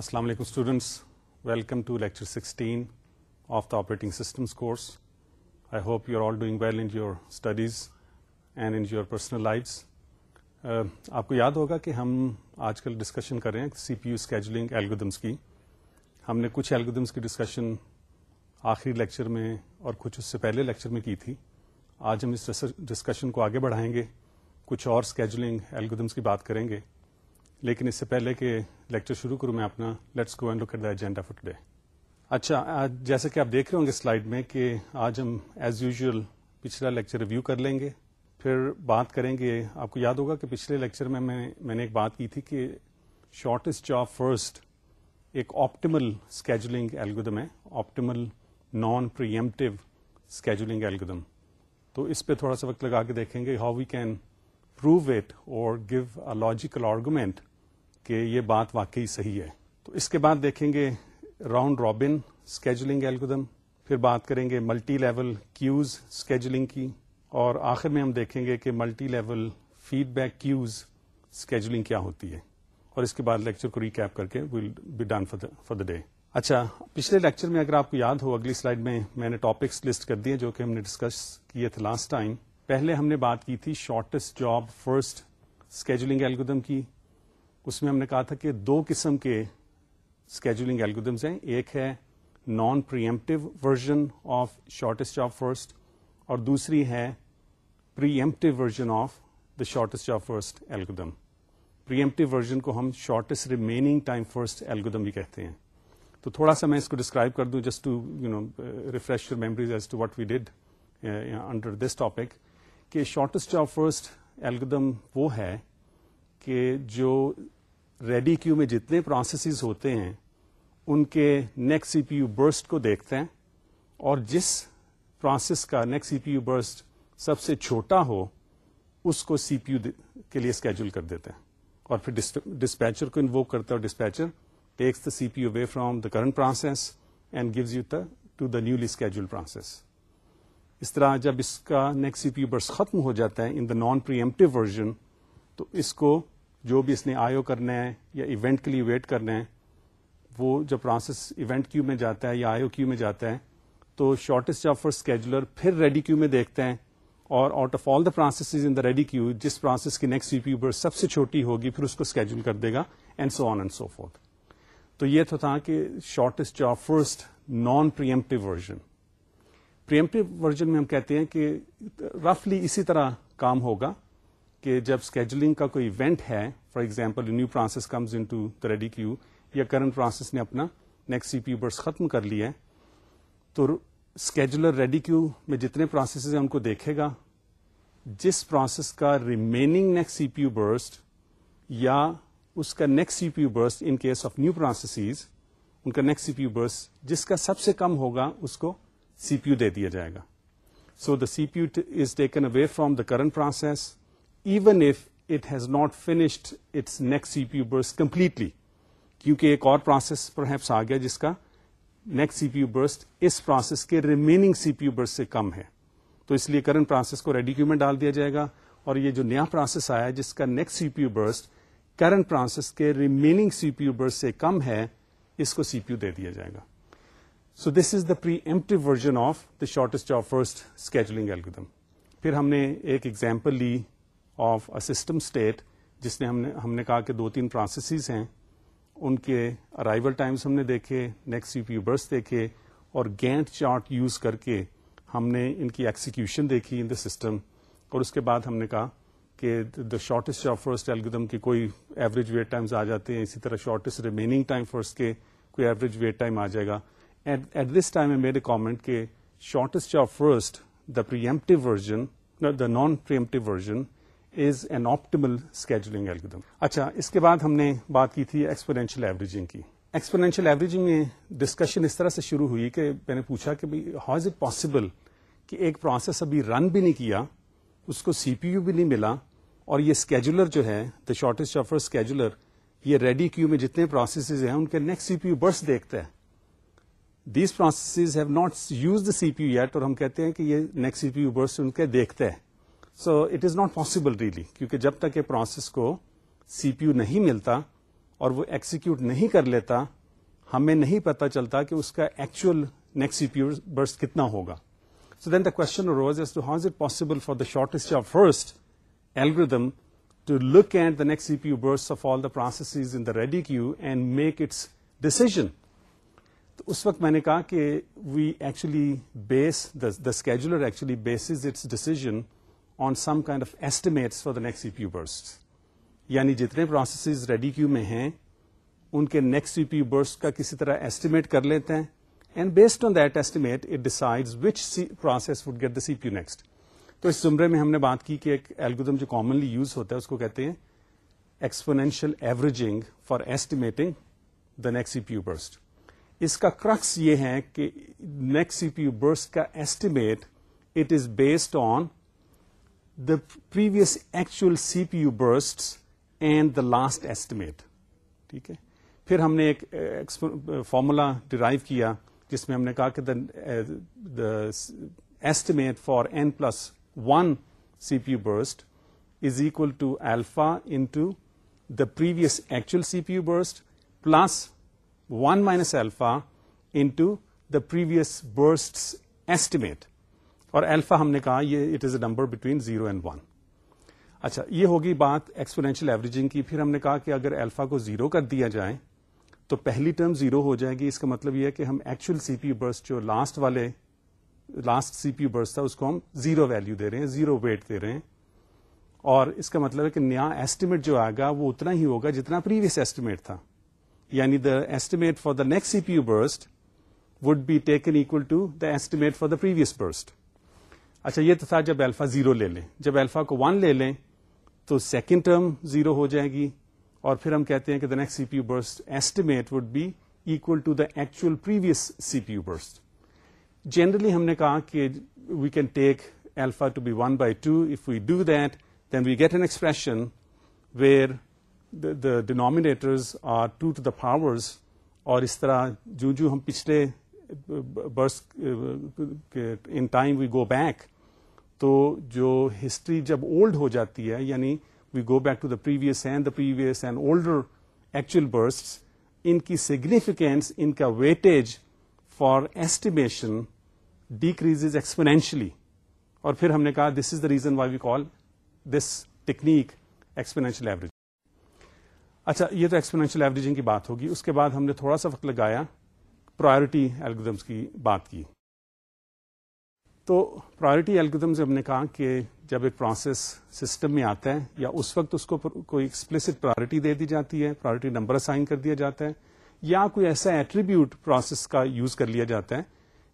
السلام علیکم students welcome to lecture sixteen of the operating systems course I hope you are all doing well in your studies and in your personal lives آپ کو یاد ہوگا کہ ہم آج کل ڈسکشن کر رہے ہیں C P U scheduling algorithms کی ہم نے کچھ الگودمس کی ڈسکشن آخری لیکچر میں اور کچھ اس سے پہلے لیکچر میں کی تھی آج ہم اس ڈسکشن کو آگے بڑھائیں گے کچھ اور اسکیجولنگ الگودمس کی بات کریں گے لیکن اس سے پہلے کہ لیکچر شروع کروں میں اپنا let's go and look the agenda for today اچھا جیسا کہ آپ دیکھ رہے ہوں گے سلائڈ میں کہ آج ہم ایز یوزول پچھلا لیکچر ریویو کر لیں گے پھر بات کریں گے آپ کو یاد ہوگا کہ پچھلے لیکچر میں میں میں نے ایک بات کی تھی کہ شارٹیسٹ جاب فرسٹ ایک آپٹیمل اسکیجولنگ ایلگودم ہے optimal non preemptive scheduling algorithm تو اس پہ تھوڑا سا وقت لگا کے دیکھیں گے how we can prove it اور گیو اے لاجیکل آرگومینٹ کہ یہ بات واقعی صحیح ہے تو اس کے بعد دیکھیں گے راؤنڈ رابن اسکیجلنگ ایلگودم پھر بات کریں گے ملٹی لیول کیوز اسکیجلنگ کی اور آخر میں ہم دیکھیں گے کہ multi level feedback queues scheduling کیا ہوتی ہے اور اس کے بعد لیکچر کو ریکیپ کر کے will be done for the day اچھا پچھلے لیکچر میں اگر آپ کو یاد ہو اگلی سلائڈ میں میں نے ٹاپکس لسٹ کر دیے جو کہ ہم نے ڈسکس کیے تھے لاسٹ ٹائم پہلے ہم نے بات کی تھی shortest job first scheduling algorithm کی اس میں ہم نے کہا تھا کہ دو قسم کے اسکیڈولنگ ایلگودمز ہیں ایک ہے non preemptive version of shortest of first اور دوسری ہے preemptive version of the shortest of first algorithm preemptive version کو ہم shortest remaining time first algorithm بھی کہتے ہیں تو تھوڑا سا میں اس کو ڈسکرائب کر دوں just to you know refresh your memories as to what we did under this topic کہ شارٹیسٹ آف فرسٹ ایلگودم وہ ہے کہ جو ریڈی کیو میں جتنے پروسیسز ہوتے ہیں ان کے next C P U burst کو دیکھتے ہیں اور جس پروسیس کا next C P U burst سب سے چھوٹا ہو اس کو سی پی یو کے لیے اسکیڈول کر دیتے ہیں اور پھر ڈسپیچر کو انوو کرتا ہے اور dispatcher takes the C P U away from the current process and gives you the to the newly schedule process اس طرح جب اس کا نیکسٹ سی پی یو برس ختم ہو جاتا ہے in the non preemptive version تو اس کو جو بھی اس نے آئیو کرنا ہے یا ایونٹ کے لیے ویٹ کرنا ہے وہ جب پروسیس ایونٹ کیو میں جاتا ہے یا آئیو کیو میں جاتا ہے تو شارٹیسٹ آف فور اسکیجولر پھر ریڈی کیو میں دیکھتے ہیں اور out of all the process in the ready queue جس پروسیس کی نیکسٹ سی پی پر سب سے چھوٹی ہوگی پھر اس کو اسکیجول کر دے گا and so on and so forth تو یہ تو تھا کہ shortest of first non preemptive version preemptive version میں ہم کہتے ہیں کہ رفلی اسی طرح کام ہوگا کہ جب اسکیجولنگ کا کوئی ایونٹ ہے for example new process comes to the ready queue یا کرنٹ پروسیس نے اپنا نیکسٹ سی پی یو برس ختم کر لیا ہے تو اسکیجولر کیو میں جتنے پروسیسز ہیں ان کو دیکھے گا جس پروسیس کا remaining next C P U burst یا اس کا next C P U burst in case of new processes ان کا نیکسٹ سی پی یو برس جس کا سب سے کم ہوگا اس کو سی پی یو دے دیا جائے گا so the C P U is taken away from the current process even if it has not finished its next C P U burst completely کیونکہ ایک اور پروسیس پر ہیپس آ گیا جس کا next C P U burst اس process کے remaining C P U burst سے کم ہے تو اس لیے کرنٹ پروسیس کو ریڈی کیو میں ڈال دیا جائے گا اور یہ جو نیا پروسیس آیا جس کا next C P U burst current process کے remaining C P U burst سے کم ہے اس کو سی پی یو دے دیا جائے گا so this is the preemptive version of the shortest of first algorithm پھر ہم نے ایک ایگزامپل لی آف اے سسٹم اسٹیٹ جس نے ہم نے ہم نے کہا کہ دو تین پروسیسز ہیں ان کے ارائیول ٹائمز ہم نے دیکھے نیکسٹ یو پی برس دیکھے اور گینٹ چارٹ یوز کر کے ہم نے ان کی ایکسیکیوشن دیکھی ان دا سسٹم اور اس کے بعد ہم نے کہا کہ the shortest of first algorithm کے کوئی ایوریج ویٹ ٹائمز آ جاتے ہیں اسی طرح شارٹیسٹ ریمیننگ ٹائم فرسٹ کے کوئی ایوریج ویٹ ٹائم آ جائے گا ایٹ ایٹ دس ٹائم میں میرے کامنٹ کہ shortest of first the preemptive version the non preemptive version اچھا اس کے بعد ہم نے بات کی تھی ایکسپرینشیل ایوریجنگ کی ایکسپرینشیل ایوریجنگ میں ڈسکشن اس طرح سے شروع ہوئی کہ میں نے پوچھا کہ ہاؤ از اٹ پاسبل کہ ایک پروسیس ابھی رن بھی نہیں کیا اس کو سی پی یو بھی نہیں ملا اور یہ اسکیجولر جو ہے دا شارٹیسٹ آفر اسکیجولر یہ ریڈی کیو میں جتنے پروسیسز ہیں ان کے نیکسٹ سی پی یو برس دیکھتا ہے these processes have not use the C P U yet اور ہم کہتے ہیں کہ یہ نیکسٹ سی پی یو برس ان کے دیکھتے ہیں so it is not possible really کیونکہ جب تک یہ پروسیس کو سی پی یو نہیں ملتا اور وہ ایکسیکیوٹ نہیں کر لیتا ہمیں نہیں پتا چلتا کہ اس کا actual next C P U burst کتنا ہوگا so then the question rose to how is it possible for the shortest of first algorithm to look at the next C P U burst of all the process in the ready queue and make its decision تو اس وقت میں نے کہا کہ we actually base the scheduler actually bases its decision on some kind of estimates for the next CPU burst. یعنی جتنے processes ready queue میں ہیں ان کے نیکسٹ سی پی یو برس کا کسی طرح ایسٹیمیٹ کر لیتے ہیں and based on that estimate it decide which process would get the C P next تو اس زمرے میں ہم نے بات کی کہ ایک ایلگودم جو کامنلی یوز ہوتا ہے اس کو کہتے ہیں exponential averaging for estimating the next C P U burst اس کا کرکس یہ ہے کہ نیکسٹ سی پی یو برس کا estimate it is based on previous actual C P U burst and the last estimate ٹھیک ہے پھر ہم نے ایک فارمولا ڈرائیو کیا جس میں ہم نے کہا کہ the estimate for N plus one C P U burst is equal to alpha into the previous actual C P U burst plus one minus alpha into the previous burst estimate اور alpha ہم نے کہا یہ it is a number between zero and one اچھا یہ ہوگی بات exponential averaging کی پھر ہم نے کہا کہ اگر ایلفا کو زیرو کر دیا جائے تو پہلی ٹرم زیرو ہو جائے گی اس کا مطلب یہ ہے کہ ہم ایکچوئل سی پی برس جو لاسٹ والے لاسٹ سی پی برس تھا اس کو ہم زیرو ویلو دے رہے ہیں زیرو ویٹ دے رہے ہیں اور اس کا مطلب ہے کہ نیا ایسٹیمیٹ جو آئے گا وہ اتنا ہی ہوگا جتنا پریویس ایسٹیمیٹ تھا یعنی the estimate for the next C P U burst would be taken equal to the estimate for the previous burst اچھا یہ تو تھا جب الفا زیرو لے لیں جب الفا کو ون لے لیں تو سیکنڈ ٹرم زیرو ہو جائے گی اور پھر ہم کہتے ہیں کہ the the next C C P P U U burst burst estimate would be to actual previous generally ہم نے کہا کہ we can take alpha to be one by two if we do that then we get an expression where the denominators are two to the powers اور اس طرح جو جو ہم پچھلے burst in time we go back تو جو history جب اولڈ ہو جاتی ہے یعنی we go back to the previous and the previous and older actual burst ان کی سیگنیفیکینس ان کا weightage for estimation decrease exponentially اور پھر ہم نے کہا this is the reason why we call this technique exponential average اچھا یہ تو ایکسپینشل ایوریجنگ کی بات ہوگی اس کے بعد ہم نے تھوڑا سا وقت لگایا پرائرٹی ایلگود کی بات کی تو پرائرٹی ایلگدم ہم نے کہا کہ جب ایک پروسیس سسٹم میں آتا ہے یا اس وقت اس کو کوئی ایکسپلسٹ پرائرٹی دے دی جاتی ہے پرائرٹی نمبر اسائن کر دیا جاتا ہے یا کوئی ایسا ایٹریبیوٹ پروسیس کا یوز کر لیا جاتا ہے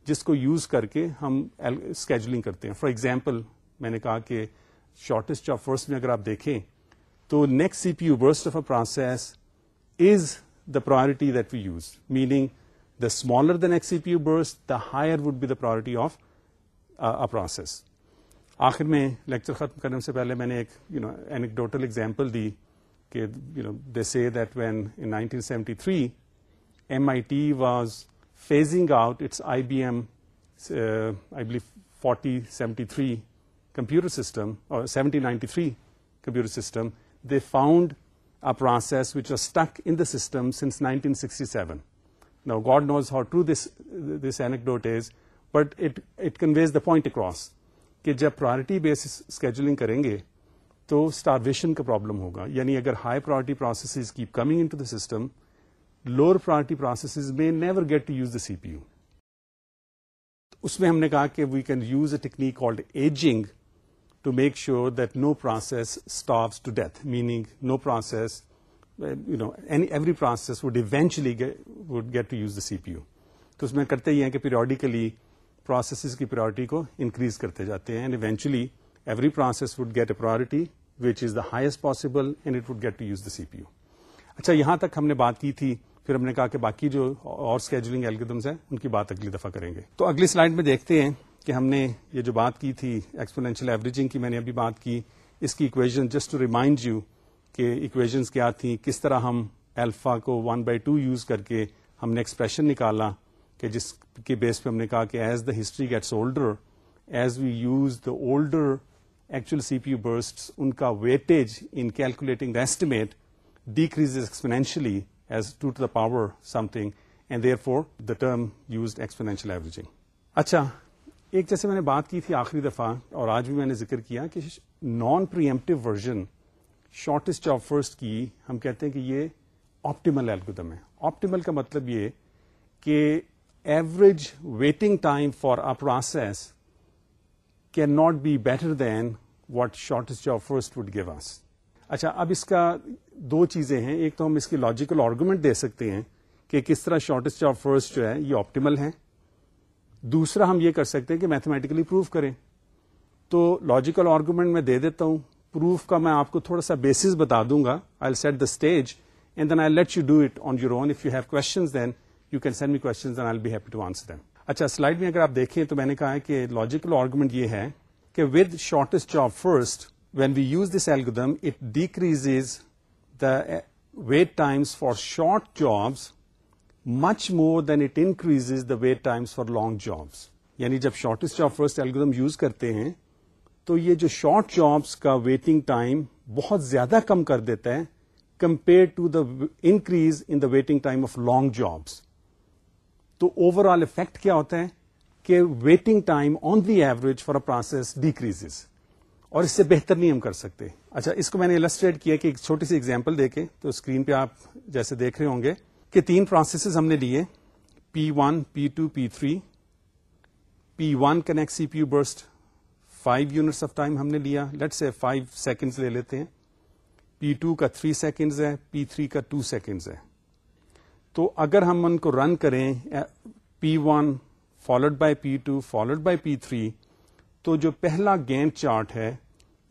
جس کو یوز کر کے ہم اسکیجولنگ کرتے ہیں فار ایگزامپل میں نے کہا کہ شارٹیسٹ آف فرسٹ میں اگر آپ دیکھیں تو next C P U burst of a process is the priority that we use meaning the smaller the next CPU burst, the higher would be the priority of uh, a process. آخر میں lecture ختم کرنے سے پہلے میں نے ایک you know anecdotal example دی کہ you know they see that when nineteen seventy three M I T was phasing out its I B M I blue forty seventy three computer system اور seventy ninety three computer system they found a process which are stuck in the system since nineteen sixty seven نا God knows how to this this anecdote is but it conveys the point across کہ جب priority base scheduling کریں گے تو starvation کا problem ہوگا یعنی اگر high priority processes keep coming into the system lower priority processes may never get to use the C P U اس میں ہم نے کہا کہ we can use a technique called aging to make sure that no process starve to death meaning no process every process would eventually would get to use the C P U تو اس میں کرتے ہی ہیں کہ periodically processes کی priority کو increase کرتے جاتے ہیں and eventually every process would get a priority which is the highest possible and it would get to use the C P U اچھا یہاں تک ہم نے بات کی تھی پھر ہم نے کہا کہ باقی جو اور اسکیجولنگ ایلگدمس ہیں ان کی بات اگلی دفعہ کریں گے تو اگلی سلائڈ میں دیکھتے ہیں کہ ہم نے یہ جو بات کی تھی ایکسپونینشیل ایوریجنگ کی میں نے ابھی بات کی اس کی equation just to remind you equations کیا تھیں کس طرح ہم الفا کو ون بائی ٹو یوز کر کے ہم نے ایکسپریشن نکالا کہ جس کے بیس پہ ہم نے کہا کہ as the history gets older as we use the older actual C P U burst ان کا weightage in calculating the estimate decreases as two to the power something and therefore the term use exponential averaging اچھا ایک جیسے میں نے بات کی تھی آخری دفعہ اور آج بھی میں نے ذکر کیا کہ non preemptive version shortest of first کی ہم کہتے ہیں کہ یہ آپٹیمل ایلگودم ہے آپٹیمل کا مطلب یہ کہ average waiting time for process can not be better than what shortest of first would give us اچھا اب اس کا دو چیزیں ہیں ایک تو ہم اس کی لاجیکل آرگومنٹ دے سکتے ہیں کہ کس طرح شارٹیسٹ آف فرسٹ جو ہے یہ آپٹیمل ہے دوسرا ہم یہ کر سکتے ہیں کہ میتھمیٹیکلی پروف کریں تو لاجیکل آرگومنٹ میں دے دیتا ہوں پروف کا میں آپ کو تھوڑا سا بیسس بتا دوں گا I set the stage and then I let you do it on you own if you have then you can send me I be happy to answer then اچھا سلائڈ میں اگر آپ دیکھیں تو میں نے کہا کہ لاجیکل آرگومنٹ یہ ہے کہ with shortest job first when we use this algorithm it decreases the wait times for short jobs much more than it increase the wait times for long jobs یعنی جب shortest job first algorithm use کرتے ہیں تو یہ جو short jobs کا waiting time بہت زیادہ کم کر دیتا ہے compare to the increase in the waiting time of long jobs تو اوور آل افیکٹ کیا ہوتا ہے کہ waiting time on the average for a process decrease اور اس سے بہتر نہیں ہم کر سکتے اچھا اس کو میں نے السٹریٹ کیا کہ ایک چھوٹی سی ایگزامپل دے کے تو اسکرین پہ آپ جیسے دیکھ رہے ہوں گے کہ تین پروسیسز ہم نے لیے P one P two P three P one connect C P U burst five units of time ہم نے لیا لیٹ سے فائیو سیکنڈز لے لیتے ہیں پی ٹو کا تھری سیکنڈز ہے پی تھری کا ٹو سیکنڈز ہے تو اگر ہم ان کو رن کریں P one followed by P two followed by P three تو جو پہلا گیند چارٹ ہے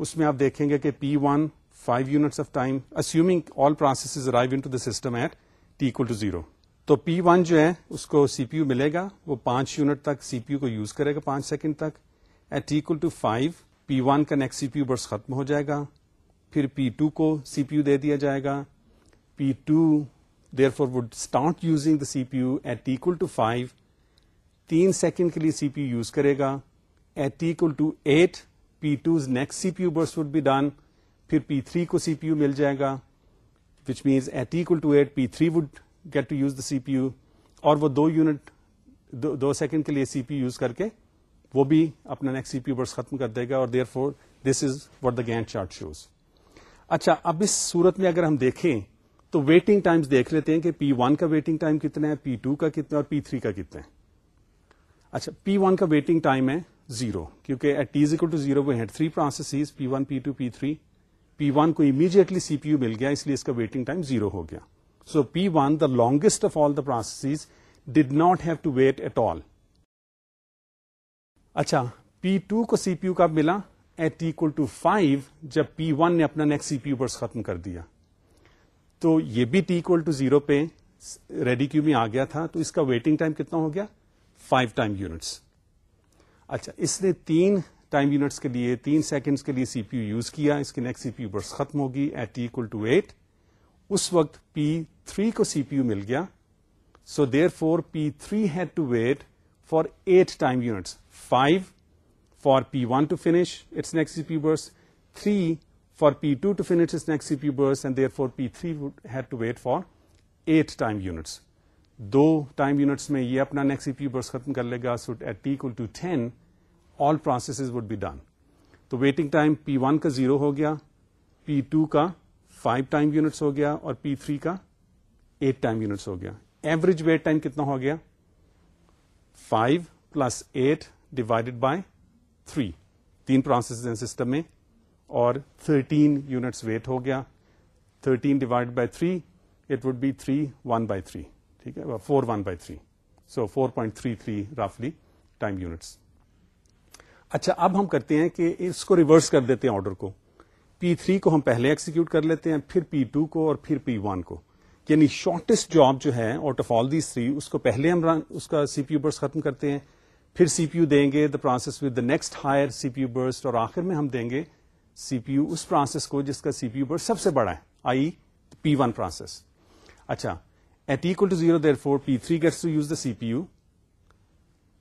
اس میں آپ دیکھیں گے کہ P one five units of time all arrive in system at two zero تو پی ون جو ہے اس کو سی پی یو ملے گا وہ پانچ یونٹ تک سی پی یو کو یوز کرے گا پانچ سیکنڈ تک at equal to five P one کا next C P U burst ختم ہو جائے گا پھر پی ٹو کو سی پی یو دے دیا جائے گا P two therefore would start using the C P U at equal to five تین سیکنڈ کے لیے سی پی یو یوز کرے گا at equal to eight P two next C P U burst would be done پھر P three کو C پی U مل جائے گا which means at equal to eight P three would get to use the C P U اور وہ دو unit دو second کے لیے سی پی یوز کر کے وہ بھی اپنا نیکسٹ سی پی ورس ختم کر دے گا اور therefore this is what the Gantt chart shows اچھا اب اس صورت میں اگر ہم دیکھیں تو ویٹنگ ٹائمز دیکھ لیتے ہیں کہ پی ون کا ویٹنگ ٹائم کتنا ہے پی ٹو کا کتنا اور پی تھری کا کتنا ہے اچھا پی ون کا ویٹنگ ٹائم ہے زیرو کیونکہ at as we had three process P one P two P three P one کو امیڈیٹلی سی پی یو مل گیا اس لیے اس کا ویٹنگ ٹائم زیرو ہو گیا so P one the longest of all the process did not have to wait at all اچھا پی ٹو کو سی پی یو کا ملا ایٹ ایکل ٹو فائیو جب پی ون نے اپنا نیکسٹ سی پی یو برس ختم کر دیا تو یہ بھی ٹی ایکل ٹو زیرو پہ ریڈی کیو میں آ گیا تھا تو اس کا ویٹنگ ٹائم کتنا ہو گیا فائیو ٹائم یونٹس اچھا اس نے تین ٹائم یونٹس کے لیے تین سیکنڈس کے لیے سی پی یو یوز کیا اس کے نیکسٹ سی پی یو برس ختم ہوگی at t equal to eight اس وقت پی تھری کو سی پی یو مل گیا so therefore P three had to wait for eight time units five for P one to finish its next three for P two to finish its next for P three would had to wait for eight time units do time units میں یہ اپنا next C P U burst ختم کر لے گا suit at ten all process would be done تو waiting time P one کا zero ہو گیا پی ٹو کا فائیو ٹائم یونٹس ہو گیا اور پی تھری کا ایٹ ٹائم یونٹس ہو گیا ایوریج ویٹ ٹائم کتنا ہو گیا five plus eight divide by three تین پرانسیسن سسٹم میں اور تھرٹین یونٹس ویٹ ہو گیا thirteen divide by three it would be three one by three ٹھیک ہے four one by three so four point three three رافلی time units اچھا اب ہم کرتے ہیں کہ اس کو ریورس کر دیتے ہیں آرڈر کو پی تھری کو ہم پہلے ایکسیکیوٹ کر لیتے ہیں پھر پی ٹو کو اور پھر پی ون کو یعنی شارٹیسٹ جاب جو ہے آؤٹ آف آل تھری اس کو پہلے ہم اس کا سی پی یو برس ختم کرتے ہیں پھر سی پی یو دیں گے the process with the next higher C P U burst اور آخر میں ہم دیں گے سی پی یو اس پروسیس کو جس کا سی پی یو برس سب سے بڑا ہے آئی پی ون پروسیس اچھا at equal to zero therefore P three gets to use the C P U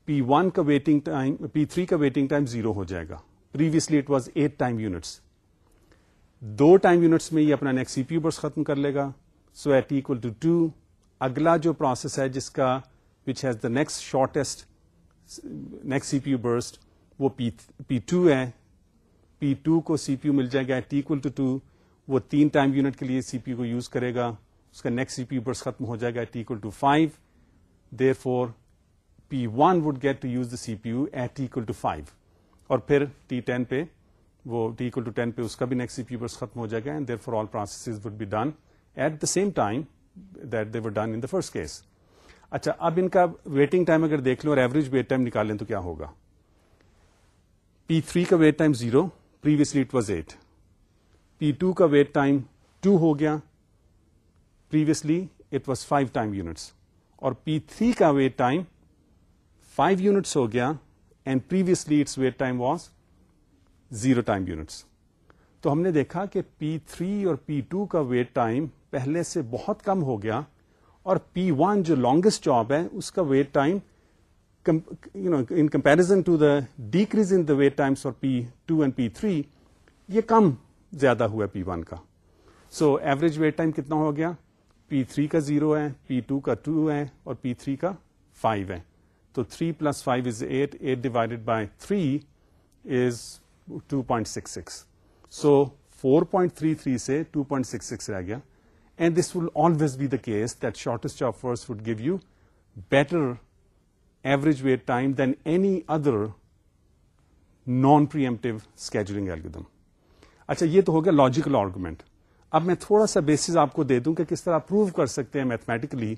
P one کا ویٹنگ پی تھری کا ویٹنگ ٹائم زیرو ہو جائے گا previously it was eight time units do time units میں یہ اپنا next سی P U burst ختم کر لے گا سو ایٹ ٹو ٹو اگلا جو پروسیس ہے جس کا which has the next shortest next C P U burst وہ پی ٹو ہے پی ٹو کو سی پی یو مل جائے گا ایٹ ٹو ٹو وہ تین ٹائم یونٹ کے لیے سی پی یو کو یوز کرے گا اس کا نیکسٹ سی پی یو برس ختم ہو جائے گا at two five therefore P one would get to use the C P U at equal to five اور پھر ٹی ٹین پہ وہ ٹی ایکل ٹو ٹین پہ اس کا بھی نیکسٹ سی پی یو برس ختم ہو جائے گا and therefore all would be done at the same time that they would done in the first case اچھا اب ان کا ویٹنگ ٹائم اگر دیکھ لیں اور ایوریج ویٹ ٹائم نکال لیں تو کیا ہوگا پی تھری کا wait time zero previously it was eight P two کا ویٹ ٹائم ٹو ہو گیا previously it was five time units اور پی تھری کا ویٹ ٹائم فائیو یونٹس ہو گیا and previously its wait time was zero time units تو ہم نے دیکھا کہ پی تھری اور پی ٹو کا ویٹ ٹائم پہلے سے بہت کم ہو گیا اور پی ون جو لانگسٹ جاب ہے اس کا wait time in comparison to the decrease in the wait times اور P two and P three یہ کم زیادہ ہوا ہے پی ون کا سو ایوریج ویٹ ٹائم کتنا ہو گیا پی تھری کا زیرو ہے پی ٹو کا ٹو ہے اور پی تھری کا فائیو ہے تو three plus five is eight eight divided by three is two point six six so four point three three سے ٹو پوائنٹ سکس سکس رہ گیا and this will always be the case that shortest of first would give you better average wait than any other non preemptive scheduling algorithm اچھا یہ تو ہو گیا logical argument اب میں تھوڑا سا بیسز آپ کو دے دوں کہ کس طرح پروو کر سکتے ہیں میتھمیٹکلی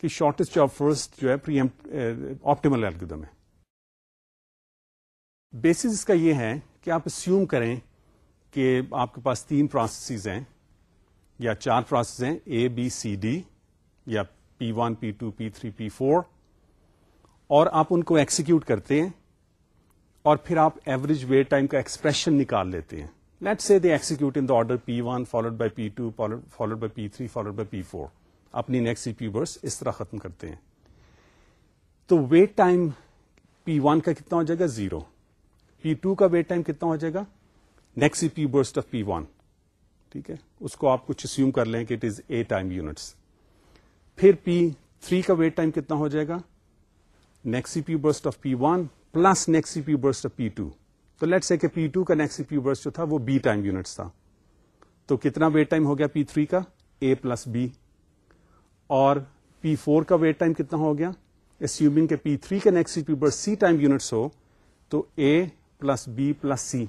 کہ شارٹیسٹ آف فرسٹ جو ہے آپٹیمل ایلگم eh، ہے بیسز اس کا یہ ہے کہ آپ اسیوم کریں کہ آپ کے پاس تین پروسیسز ہیں یا چار پروسیس ہیں اے بی سی ڈی یا P one P two P three P four اور آپ ان کو ایکسیکیوٹ کرتے ہیں اور پھر آپ ایوریج ویٹ ٹائم کا ایکسپریشن نکال لیتے ہیں let say they in the order P one followed by P two followed by P three followed by P four اپنی نیکسٹ پی برس اس طرح ختم کرتے ہیں تو ویٹ ٹائم پی ون کا کتنا ہو جائے گا زیرو پی ٹو کا ویٹ ٹائم کتنا ہو جائے گا next P next of P one ٹھیک ہے اس کو آپ کچھ اسیوم کر لیں کہ it is A time units پھر پی تھری کا ویٹ ٹائم کتنا ہو جائے گا next P burst of P one plus next P burst of P two تو لیٹ سے کہ پی ٹو کا نیکسی پی برسٹ جو تھا وہ بی ٹائم یونٹس تھا تو کتنا ویٹ ٹائم ہو گیا پی تھری کا اے پلس بی اور پی فور کا ویٹ ٹائم کتنا ہو گیا اسیومنگ کہ پی تھری کا next P burst C time units ہو تو A plus B plus C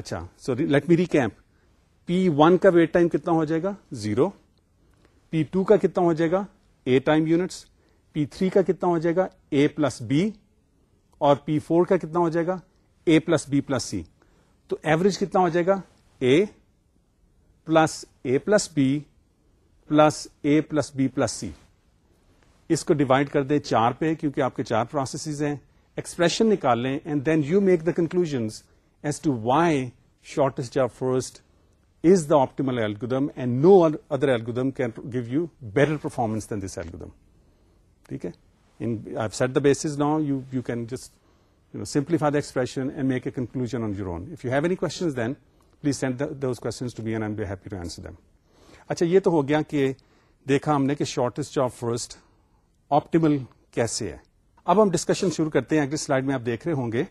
اچھا sorry let me recap P one کا ویٹ ٹائم کتنا ہو جائے گا زیرو پی ٹو کا کتنا ہو جائے گا A time units P three کا کتنا ہو جائے گا اے پلس بی اور پی فور کا کتنا ہو جائے گا A plus B plus C تو ایوریج کتنا ہو جائے گا A plus A plus B plus A plus B plus C اس کو ڈیوائڈ کر دیں چار پہ کیونکہ آپ کے چار پروسیسز ہیں ایکسپریشن نکال لیں and then you make the conclusion as to why shortest first optimal algorithm and no other algorithm can give you better performance than this algorithm ٹھیک ہے bases lawn just simply for the expression on your کون please send کو اچھا یہ تو ہو گیا کہ دیکھا ہم نے کہ شارٹیسٹ آف فرسٹ آپٹیبل کیسے ہے اب ہم ڈسکشن شروع کرتے ہیں اگلی سلائڈ میں آپ دیکھ رہے ہوں گے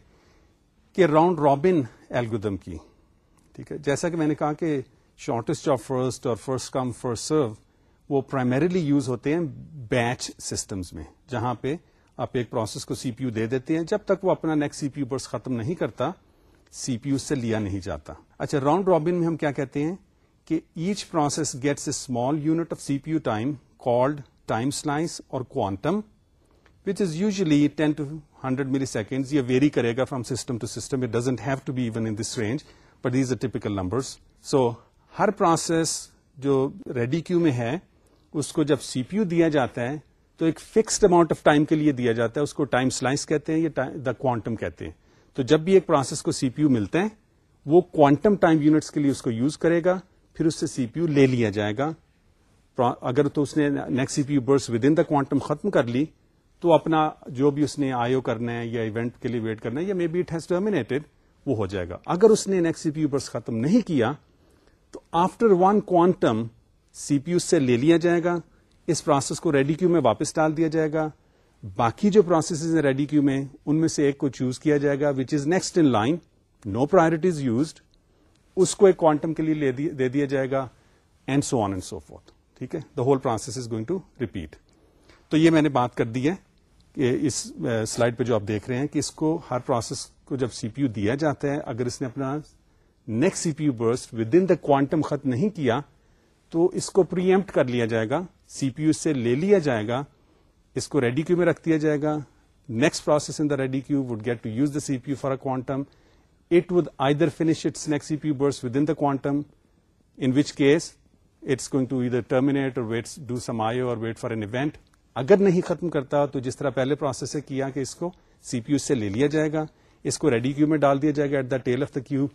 کہ راؤنڈ رابن ایلگم کی ٹھیک ہے جیسا کہ میں نے کہا کہ شارٹیسٹ آف فرسٹ اور فرسٹ کم فرسٹ سرو وہ پرائمریلی یوز ہوتے ہیں بیچ سسٹمز میں جہاں پہ آپ ایک پروسیس کو سی پی یو دے دیتے ہیں جب تک وہ اپنا نیکسٹ سی پی یو برس ختم نہیں کرتا سی پی یو سے لیا نہیں جاتا اچھا راؤنڈ رابن میں ہم کیا کہتے ہیں کہ each process gets a small unit of C P U time called time slice or quantum which is usually ten to hundred millisecond یہ ویری کرے گا from system to system it doesn't have to be even in this range but these are typical numbers so Hare process جو ready queue میں ہے اس کو جب سی پی U دیا جاتا ہے تو ایک فکسڈ اماؤنٹ آف ٹائم کے لیے دیا جاتا ہے اس کو ٹائم سلائس کہتے ہیں یا دا کوانٹم کہتے ہیں تو جب بھی ایک پروسیس کو سی پی یو ملتے ہیں وہ کوانٹم ٹائم یونٹس کے لیے اس کو یوز کرے گا پھر اس سے سی پی یو لے لیا جائے گا اگر تو اس نے next C P U burst within the quantum ختم کر لی تو اپنا جو بھی اس نے آئیو کرنا ہے یا ایونٹ کے لیے ویٹ کرنا ہے یا maybe it has terminated وہ ہو جائے گا اگر اس نے سی پی یو ختم نہیں کیا تو after one quantum C P U سے لے لیا جائے گا اس پروسیس کو ریڈی کیو میں واپس ڈال دیا جائے گا باقی جو پروسیس ہیں ریڈی کیو میں ان میں سے ایک کو چوز کیا جائے گا which is next in line no priorities used اس کو ایک کوانٹم کے لیے دے دیا جائے گا and so on and so forth ٹھیک ہے the whole process is going to repeat تو یہ میں نے بات کر دی ہے اس سلائڈ پہ جو آپ دیکھ رہے ہیں کہ اس کو ہر پروسیس کو جب سی پی یو دیا جاتا ہے اگر اس نے اپنا next C P U burst within the quantum ختم نہیں کیا تو اس کو پری ایمپٹ کر لیا جائے گا سی پی یو سے لے لیا جائے گا اس کو ریڈی کیو میں رکھ دیا جائے گا next process in the ready queue would get to use the C P U for a quantum it would either finish next C P U burst within the quantum in which case it's going to either terminate or wait do some I or wait for N event اگر نہیں ختم کرتا تو جس طرح پہلے process سے کیا کہ اس کو سی پی یو سے لے لیا جائے گا اس کو ریڈی کیو میں ڈال دیا جائے گا at the tail of the queue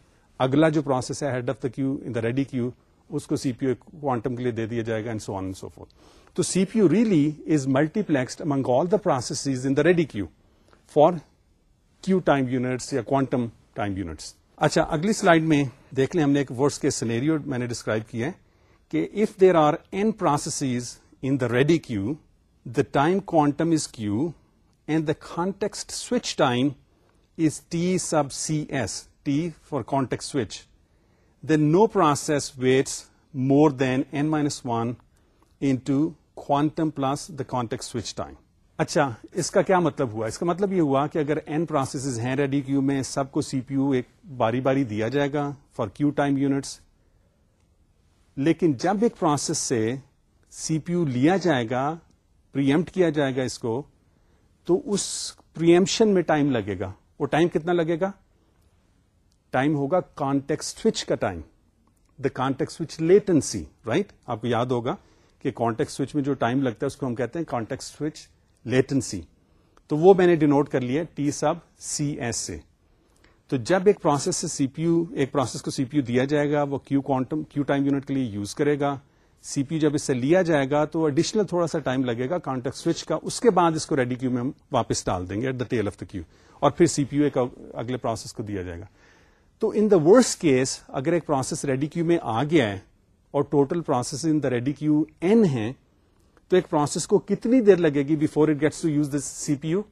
اگلا جو پروسیس ہے head of the queue in the ready queue اس کو سی پی یو کوانٹم کے لیے دے دیا جائے گا سو سو آن فور تو C P U really is multiplexed among all the process یا کوانٹم ٹائم یونٹس اچھا اگلی سلائڈ میں دیکھ لیں ہم نے ایک ورس کے سینیریو میں نے ڈسکرائب کیا ہے کہ if there are n processes in the ready queue the time quantum is q and the context switch time T sub C S T for context switch no process waits more than n minus one in quantum plus the context switch time اچھا اس کا کیا مطلب ہوا اس کا مطلب یہ ہوا کہ اگر این پروسیسز ہیں ریڈی کیو میں سب کو سی پی یو ایک باری باری دیا جائے گا فار کیو ٹائم یونٹس لیکن جب ایک پروسیس سے سی پی یو لیا جائے گا پریمپٹ کیا جائے گا اس کو تو اس پریمپشن میں ٹائم لگے گا وہ ٹائم کتنا لگے گا ٹائم ہوگا کانٹیکٹ سوئچ کا time the context switch latency right آپ کو یاد ہوگا کہ کانٹیکٹ سوئچ میں جو ٹائم لگتا ہے اس کو ہم کہتے ہیں کانٹیکٹ سوئچ لیٹنسی تو وہ میں نے ڈینوٹ کر لیا ٹی سب سی ایس سے تو جب ایک پروسیس سے سی پی یو ایک پروسیس کو سی پی یو دیا جائے گا وہ q quantum q time unit کے لیے یوز کرے گا سی پی یو جب اس سے لیا جائے گا تو اڈیشنل تھوڑا سا ٹائم لگے گا کانٹیکٹ سوئچ کا اس کے بعد اس کو ریڈی کیو میں ہم واپس ڈال دیں گے at the tail of the queue اور پھر سی پی یو ایک اگلے پروسیس کو دیا جائے گا تو ان دا ورس کیس اگر ایک پروسیس ریڈی کیو میں آ گیا ہے اور total process in the ready queue n ہے تو ایک پروسیس کو کتنی دیر لگے گی before it gets to use the C P U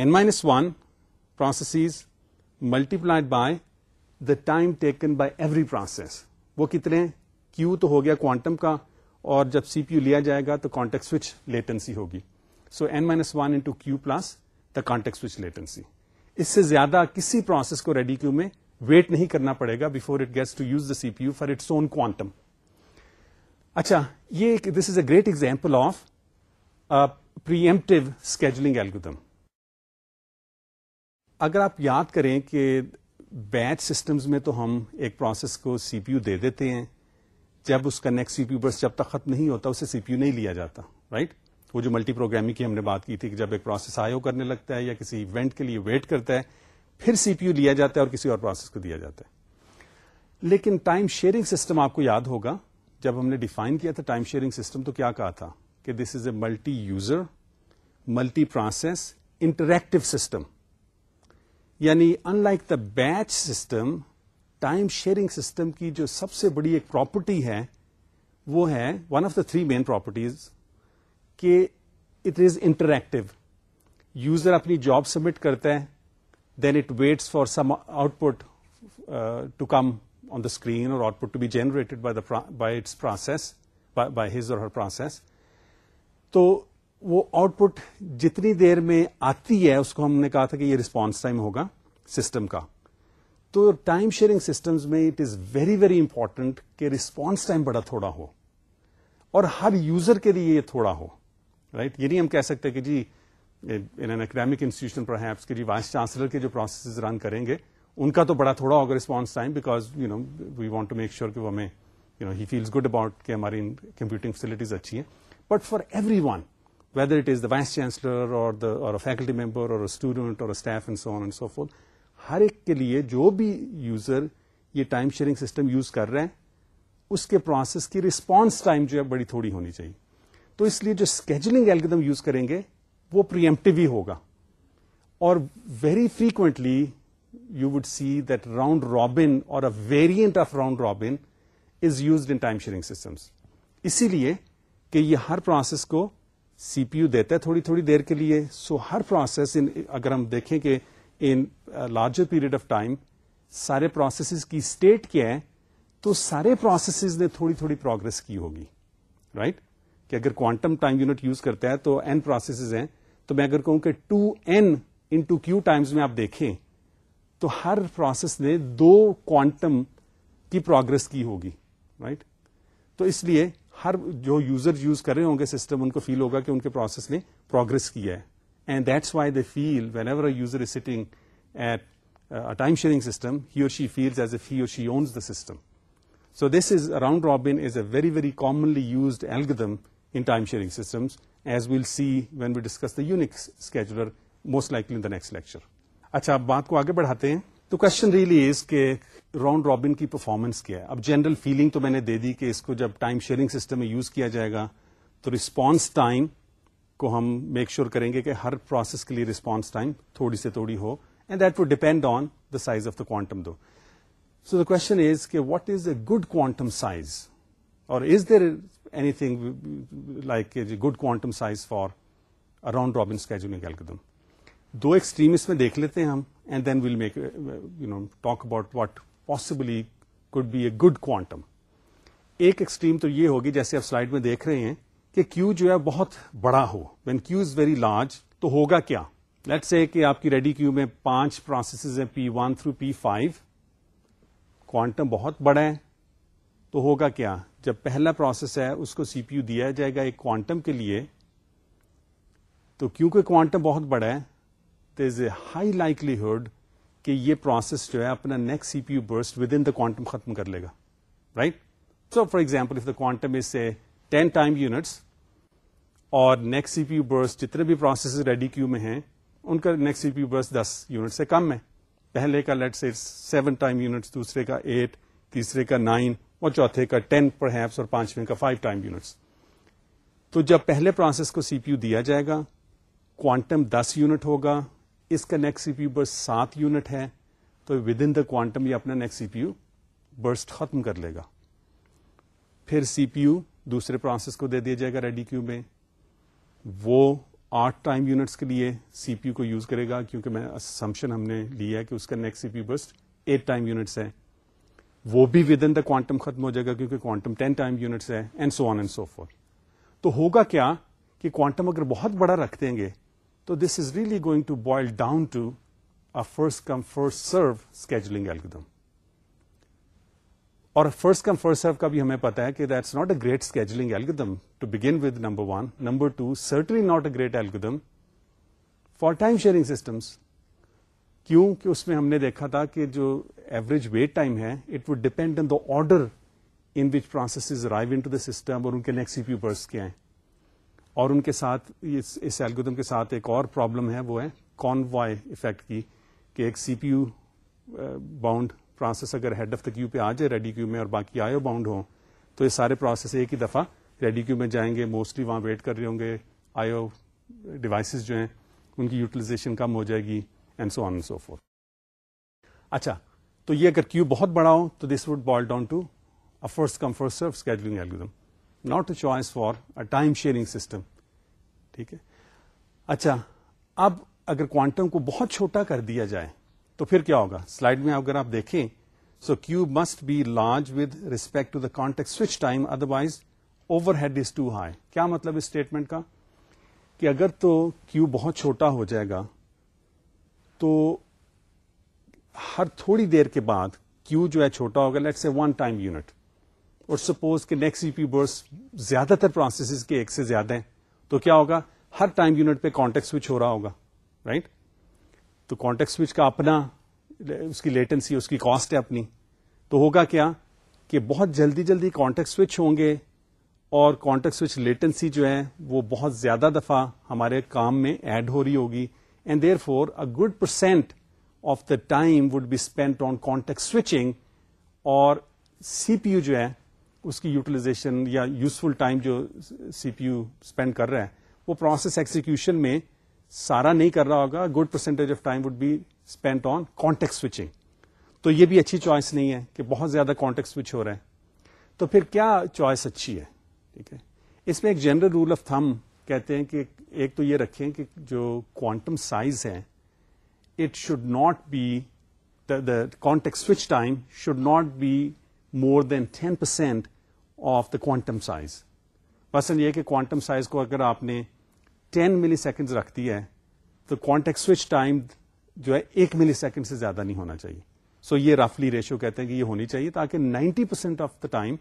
n minus one process multiplied by the time taken by every process وہ کتنے کیو تو ہو گیا کوانٹم کا اور جب سی پی یو لیا جائے گا تو کانٹیکٹ سوچ لیٹنسی ہوگی so n minus one into q plus the latency اس سے زیادہ کسی پروسیس کو ریڈی کیو میں ویٹ نہیں کرنا پڑے گا before it gets to use the C P U for its own quantum اچھا یہ this is a great example of preemptive scheduling algorithm اگر آپ یاد کریں کہ بیچ سسٹمز میں تو ہم ایک پروسیس کو سی پی یو دے دیتے ہیں جب اس کا نیکسٹ سی پی یو برس جب تک ختم نہیں ہوتا اسے سی پی یو نہیں لیا جاتا رائٹ right? وہ جو ملٹی پروگرام کی ہم نے بات کی تھی کہ جب ایک پروسیس آئیو کرنے لگتا ہے یا کسی ایونٹ کے لیے ویٹ کرتا ہے پھر سی پی یو لیا جاتا ہے اور کسی اور پروسیس کو دیا جاتا ہے لیکن ٹائم شیئرنگ سسٹم آپ کو یاد ہوگا جب ہم نے ڈیفائن کیا تھا ٹائم شیئرنگ سسٹم تو کیا کہا تھا کہ دس از اے multi user multi process interactive system یعنی unlike the batch system time sharing system کی جو سب سے بڑی ایک پراپرٹی ہے وہ ہے one of the three main properties کہ اٹ از انٹریکٹو یوزر اپنی جاب سبمٹ کرتا ہے then it waits for some output to come on the screen اور output to be generated by its process by his or her process تو وہ out put جتنی دیر میں آتی ہے اس کو ہم نے کہا تھا کہ یہ رسپانس ٹائم ہوگا سسٹم کا تو ٹائم شیئرنگ سسٹمز میں it is very very important کہ رسپانس ٹائم بڑا تھوڑا ہو اور ہر یوزر کے لیے یہ تھوڑا ہو رائٹ یہ نہیں ہم کہہ سکتے کہ جی اکیڈیمک انسٹیٹیوشن پر ہیپس جی وائس چانسلر کے جو پروسیسز رن کریں گے ان کا تو بڑا تھوڑا ہوگا response time because you know we want to make sure کہ وہ ہمیں you know he feels good about کہ ہماری کمپیوٹنگ فیسلٹیز اچھی ہیں but for everyone whether it is the vice chancellor or faculty member or student or staff and so and so forth ہر ایک کے لیے جو بھی یوزر یہ ٹائم شیئرنگ سسٹم یوز کر رہے ہیں اس کے پروسیس کی رسپانس ٹائم جو ہے بڑی تھوڑی ہونی چاہیے تو اس لیے جو اسکیجلنگ ایلگدم یوز کریں گے وہ پریمپٹیو ہی ہوگا اور very frequently you would see that round robin or a variant of round robin is used in time sharing systems اسی لیے کہ یہ ہر پروسیس کو سی پی یو دیتا ہے تھوڑی تھوڑی دیر کے لیے سو ہر پروسیس اگر ہم دیکھیں کہ in larger period of time سارے پروسیسز کی اسٹیٹ کیا ہے تو سارے پروسیسز نے تھوڑی تھوڑی پروگرس کی ہوگی رائٹ کہ اگر کوانٹم ٹائم یونٹ یوز کرتا ہے تو این پروسیسز ہیں تو میں اگر کہوں کہ ٹو این ان میں آپ دیکھیں تو ہر پروسیس نے دو کوانٹم کی پروگرس کی ہوگی رائٹ تو اس لیے ہر جو یوزر یوز کر رہے ہوں گے سسٹم ان کو فیل ہوگا کہ ان کے پروسیس نے پروگرس کیا ہے and that's why they feel whenever user is sitting at time sharing system he feels as a owns the system so this is a round robin is a very very commonly used algorithm time sharing system as well see when we discuss most like lecture اچھا آگے بڑھاتے ہیں تو question really is round robin کی performance کیا ہے اب general feeling تو میں نے دے دی کہ اس کو جب ٹائم شیئرنگ سسٹم میں یوز کیا جائے گا تو رسپانس ٹائم کو ہم میک شیور کریں گے کہ ہر پروسیس کے لیے رسپانس ٹائم تھوڑی سے تھوڑی ہو and that would on the size of the quantum do so the question is what is a good quantum size or is there anything like good quantum size for a round robin scheduling do extreme اس میں دیکھ لیتے ہیں ہم and then we'll make you know talk about what possibly could be a good quantum ایک extreme تو یہ ہوگی جیسے آپ سلائڈ میں دیکھ رہے ہیں کہ کیو جو ہے بہت بڑا ہو when q is very large تو ہوگا کیا لیٹس اے کہ آپ کی ریڈی کیو میں پانچ پروسیسز ہیں P one through P five quantum بہت بڑا ہے تو ہوگا کیا جب پہلا پروسیس ہے اس کو سی پی یو دیا جائے گا ایک کوانٹم کے لیے تو کیونکہ کوانٹم بہت بڑا ہے دز اے ہائی لائکلی ہڈ کہ یہ پروسیس جو ہے اپنا next C P U burst within the quantum ختم کر لے گا right so for example if the quantum is a ten time units اور next C P U burst جتنے بھی پروسیس ریڈی کیو میں ہیں ان کا نیکسٹ سی پی یو برس دس یونٹ سے کم ہے پہلے کا let's say seven time units دوسرے کا ایٹ تیسرے کا نائن اور چوتھے کا ٹین پر ہیپس اور پانچویں کا فائیو ٹائم یونٹس تو جب پہلے پروسیس کو سی پی یو دیا جائے گا کوانٹم دس یونٹ ہوگا اس کا نیکسٹ سی پی یو برس سات یونٹ ہے تو ود ان دا کوانٹم یہ اپنا next C P U burst ختم کر لے گا پھر سی پی یو دوسرے پروسیس کو دے دیا جائے گا ریڈی کیو میں وہ آٹھ ٹائم یونٹس کے لیے سی پی یو کو یوز کرے گا کیونکہ میں سمشن ہم نے لیا ہے کہ اس کا next C P U burst eight time units ہے وہ بھی ود ان دا کوانٹم ختم ہو جائے گا کیونکہ کوانٹم ٹائم یونٹس ہے and and so so on forth تو ہوگا کیا کہ کوانٹم اگر بہت بڑا رکھ دیں گے تو this is really going to boil down to a first come first serve scheduling algorithm or first come first serve کا بھی ہمیں پتا ہے کہ that's not a great scheduling algorithm to begin with number one number two certainly not a great algorithm for time sharing systems کیوں کہ اس میں ہم نے دیکھا تھا کہ جو ایوریج ویٹ ٹائم ہے it would depend on the order in which processes arrive into the system اور ان کے نیکسٹ سی پیو برس کیا ہیں اور ان کے ساتھ اس ایلگودم کے ساتھ ایک اور پرابلم ہے وہ ہے کون وائی افیکٹ کی کہ ایک C P U bound process اگر ہیڈ آف دا کیو پہ آ جائے ریڈی کیو میں اور باقی آئیو باؤنڈ ہوں تو یہ سارے پروسیس ایک ہی دفعہ ریڈی کیو میں جائیں گے موسٹلی وہاں ویٹ کر رہے ہوں گے آئیو ڈیوائسیز جو ہیں ان کی یوٹیلائزیشن کم ہو جائے گی and so and so forth اچھا تو یہ اگر کیو بہت بڑا ہو تو this would boil down to a first algorithm not a choice for a time sharing system ٹھیک ہے اچھا اب اگر کوانٹم کو بہت چھوٹا کر دیا جائے تو پھر کیا ہوگا سلائڈ میں اگر آپ دیکھیں so q must be large with respect to the context switch time otherwise overhead is too high کیا مطلب اس اسٹیٹمنٹ کا کہ اگر تو کیو بہت چھوٹا ہو جائے گا تو ہر تھوڑی دیر کے بعد کیو جو ہے چھوٹا ہوگا let's say one time unit اور سپوز کہ نیکسٹ سی برس زیادہ تر پروسیس کے ایک سے زیادہ ہیں تو کیا ہوگا ہر ٹائم یونٹ پہ کانٹیکٹ سوئچ ہو رہا ہوگا رائٹ تو کانٹیکٹ سوئچ کا اپنا اس کی لیٹنسی اس کی کاسٹ ہے اپنی تو ہوگا کیا کہ بہت جلدی جلدی کانٹیکٹ سوئچ ہوں گے اور کانٹیکٹ سوئچ لیٹنسی جو ہے وہ بہت زیادہ دفعہ ہمارے کام میں ایڈ ہو رہی ہوگی therefore a good percent of the time would be spend on context switching or C P you جو ہے اس کی یوٹیلائزیشن یا یوزفل ٹائم جو سی پی یو اسپینڈ کر رہا ہے وہ پروسیس ایکزیکیوشن میں سارا نہیں کر رہا ہوگا good percentage of time would be spend on context switching تو یہ بھی اچھی چوائس نہیں ہے کہ بہت زیادہ کانٹیکٹ سوئچ ہو رہے ہیں تو پھر کیا چوائس اچھی ہے ٹھیک ہے اس میں ایک جنرل رول آف تھم کہتے ہیں کہ ایک تو یہ رکھیں کہ جو کوانٹم سائز ہے it should not be the contact switch time should not be more than ten percent of the quantum size پسند یہ کہ کوانٹم سائز کو اگر آپ نے ٹین ملی سیکنڈ رکھ دی ہے تو سوئچ ٹائم جو ہے ایک ملی سیکنڈ سے زیادہ نہیں ہونا چاہیے سو so, یہ رفلی ریشو کہتے ہیں کہ یہ ہونی چاہیے تاکہ ninety percent of the time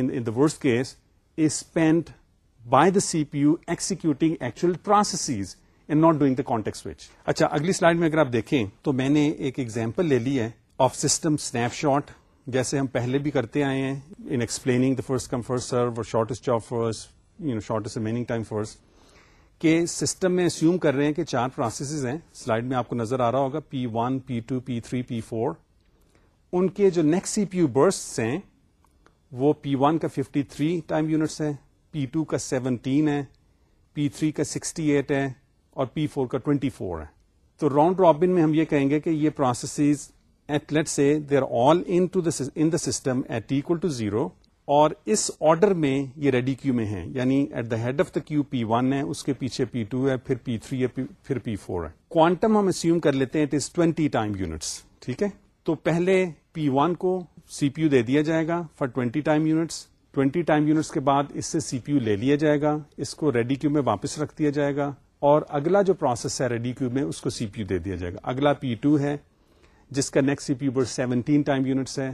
in the case is spend by the C P U executing process and not doing the context which اچھا اگلی سلائڈ میں اگر آپ دیکھیں تو میں نے ایک ایگزامپل لے لی ہے آف سسٹم اسنیپ شاٹ جیسے ہم پہلے بھی کرتے آئے ہیں in explaining the first come first first serve shortest of you know shortest shortage time first کہ سسٹم میں اسیوم کر رہے ہیں کہ چار پروسیسز ہیں سلائڈ میں آپ کو نظر آ رہا ہوگا P one P two P three P four ان کے جو next C P U burst ہیں وہ پی ون کا ففٹی تھری ٹائم یونٹس ہیں پی ٹو کا سیونٹین ہے پی تھری کا سکسٹی ایٹ ہے اور پی فور کا ٹوینٹی فور ہے تو راؤنڈ رابن میں ہم یہ کہیں گے کہ یہ processes at let say they are all in the system at to zero اور اس آرڈر میں یہ ریڈی کیو میں ہے یعنی at the head of the queue P one ہے اس کے پیچھے پی ٹو ہے پھر پی تھری ہے پھر پی فور ہے کوانٹم ہم اسیوم کر لیتے ہیں it is twenty time units ٹھیک ہے تو پہلے پی ون کو سی پی یو دے دیا جائے گا for twenty time units time units کے بعد اس سے سی پی یو لے لیا جائے گا اس کو ریڈی کیو میں واپس رکھ دیا جائے گا اور اگلا جو پروسیس ہے ریڈی کیو میں اس کو سی پی یو دے دیا جائے گا اگلا پی ٹو ہے جس کا next C P U seventeen time units ہے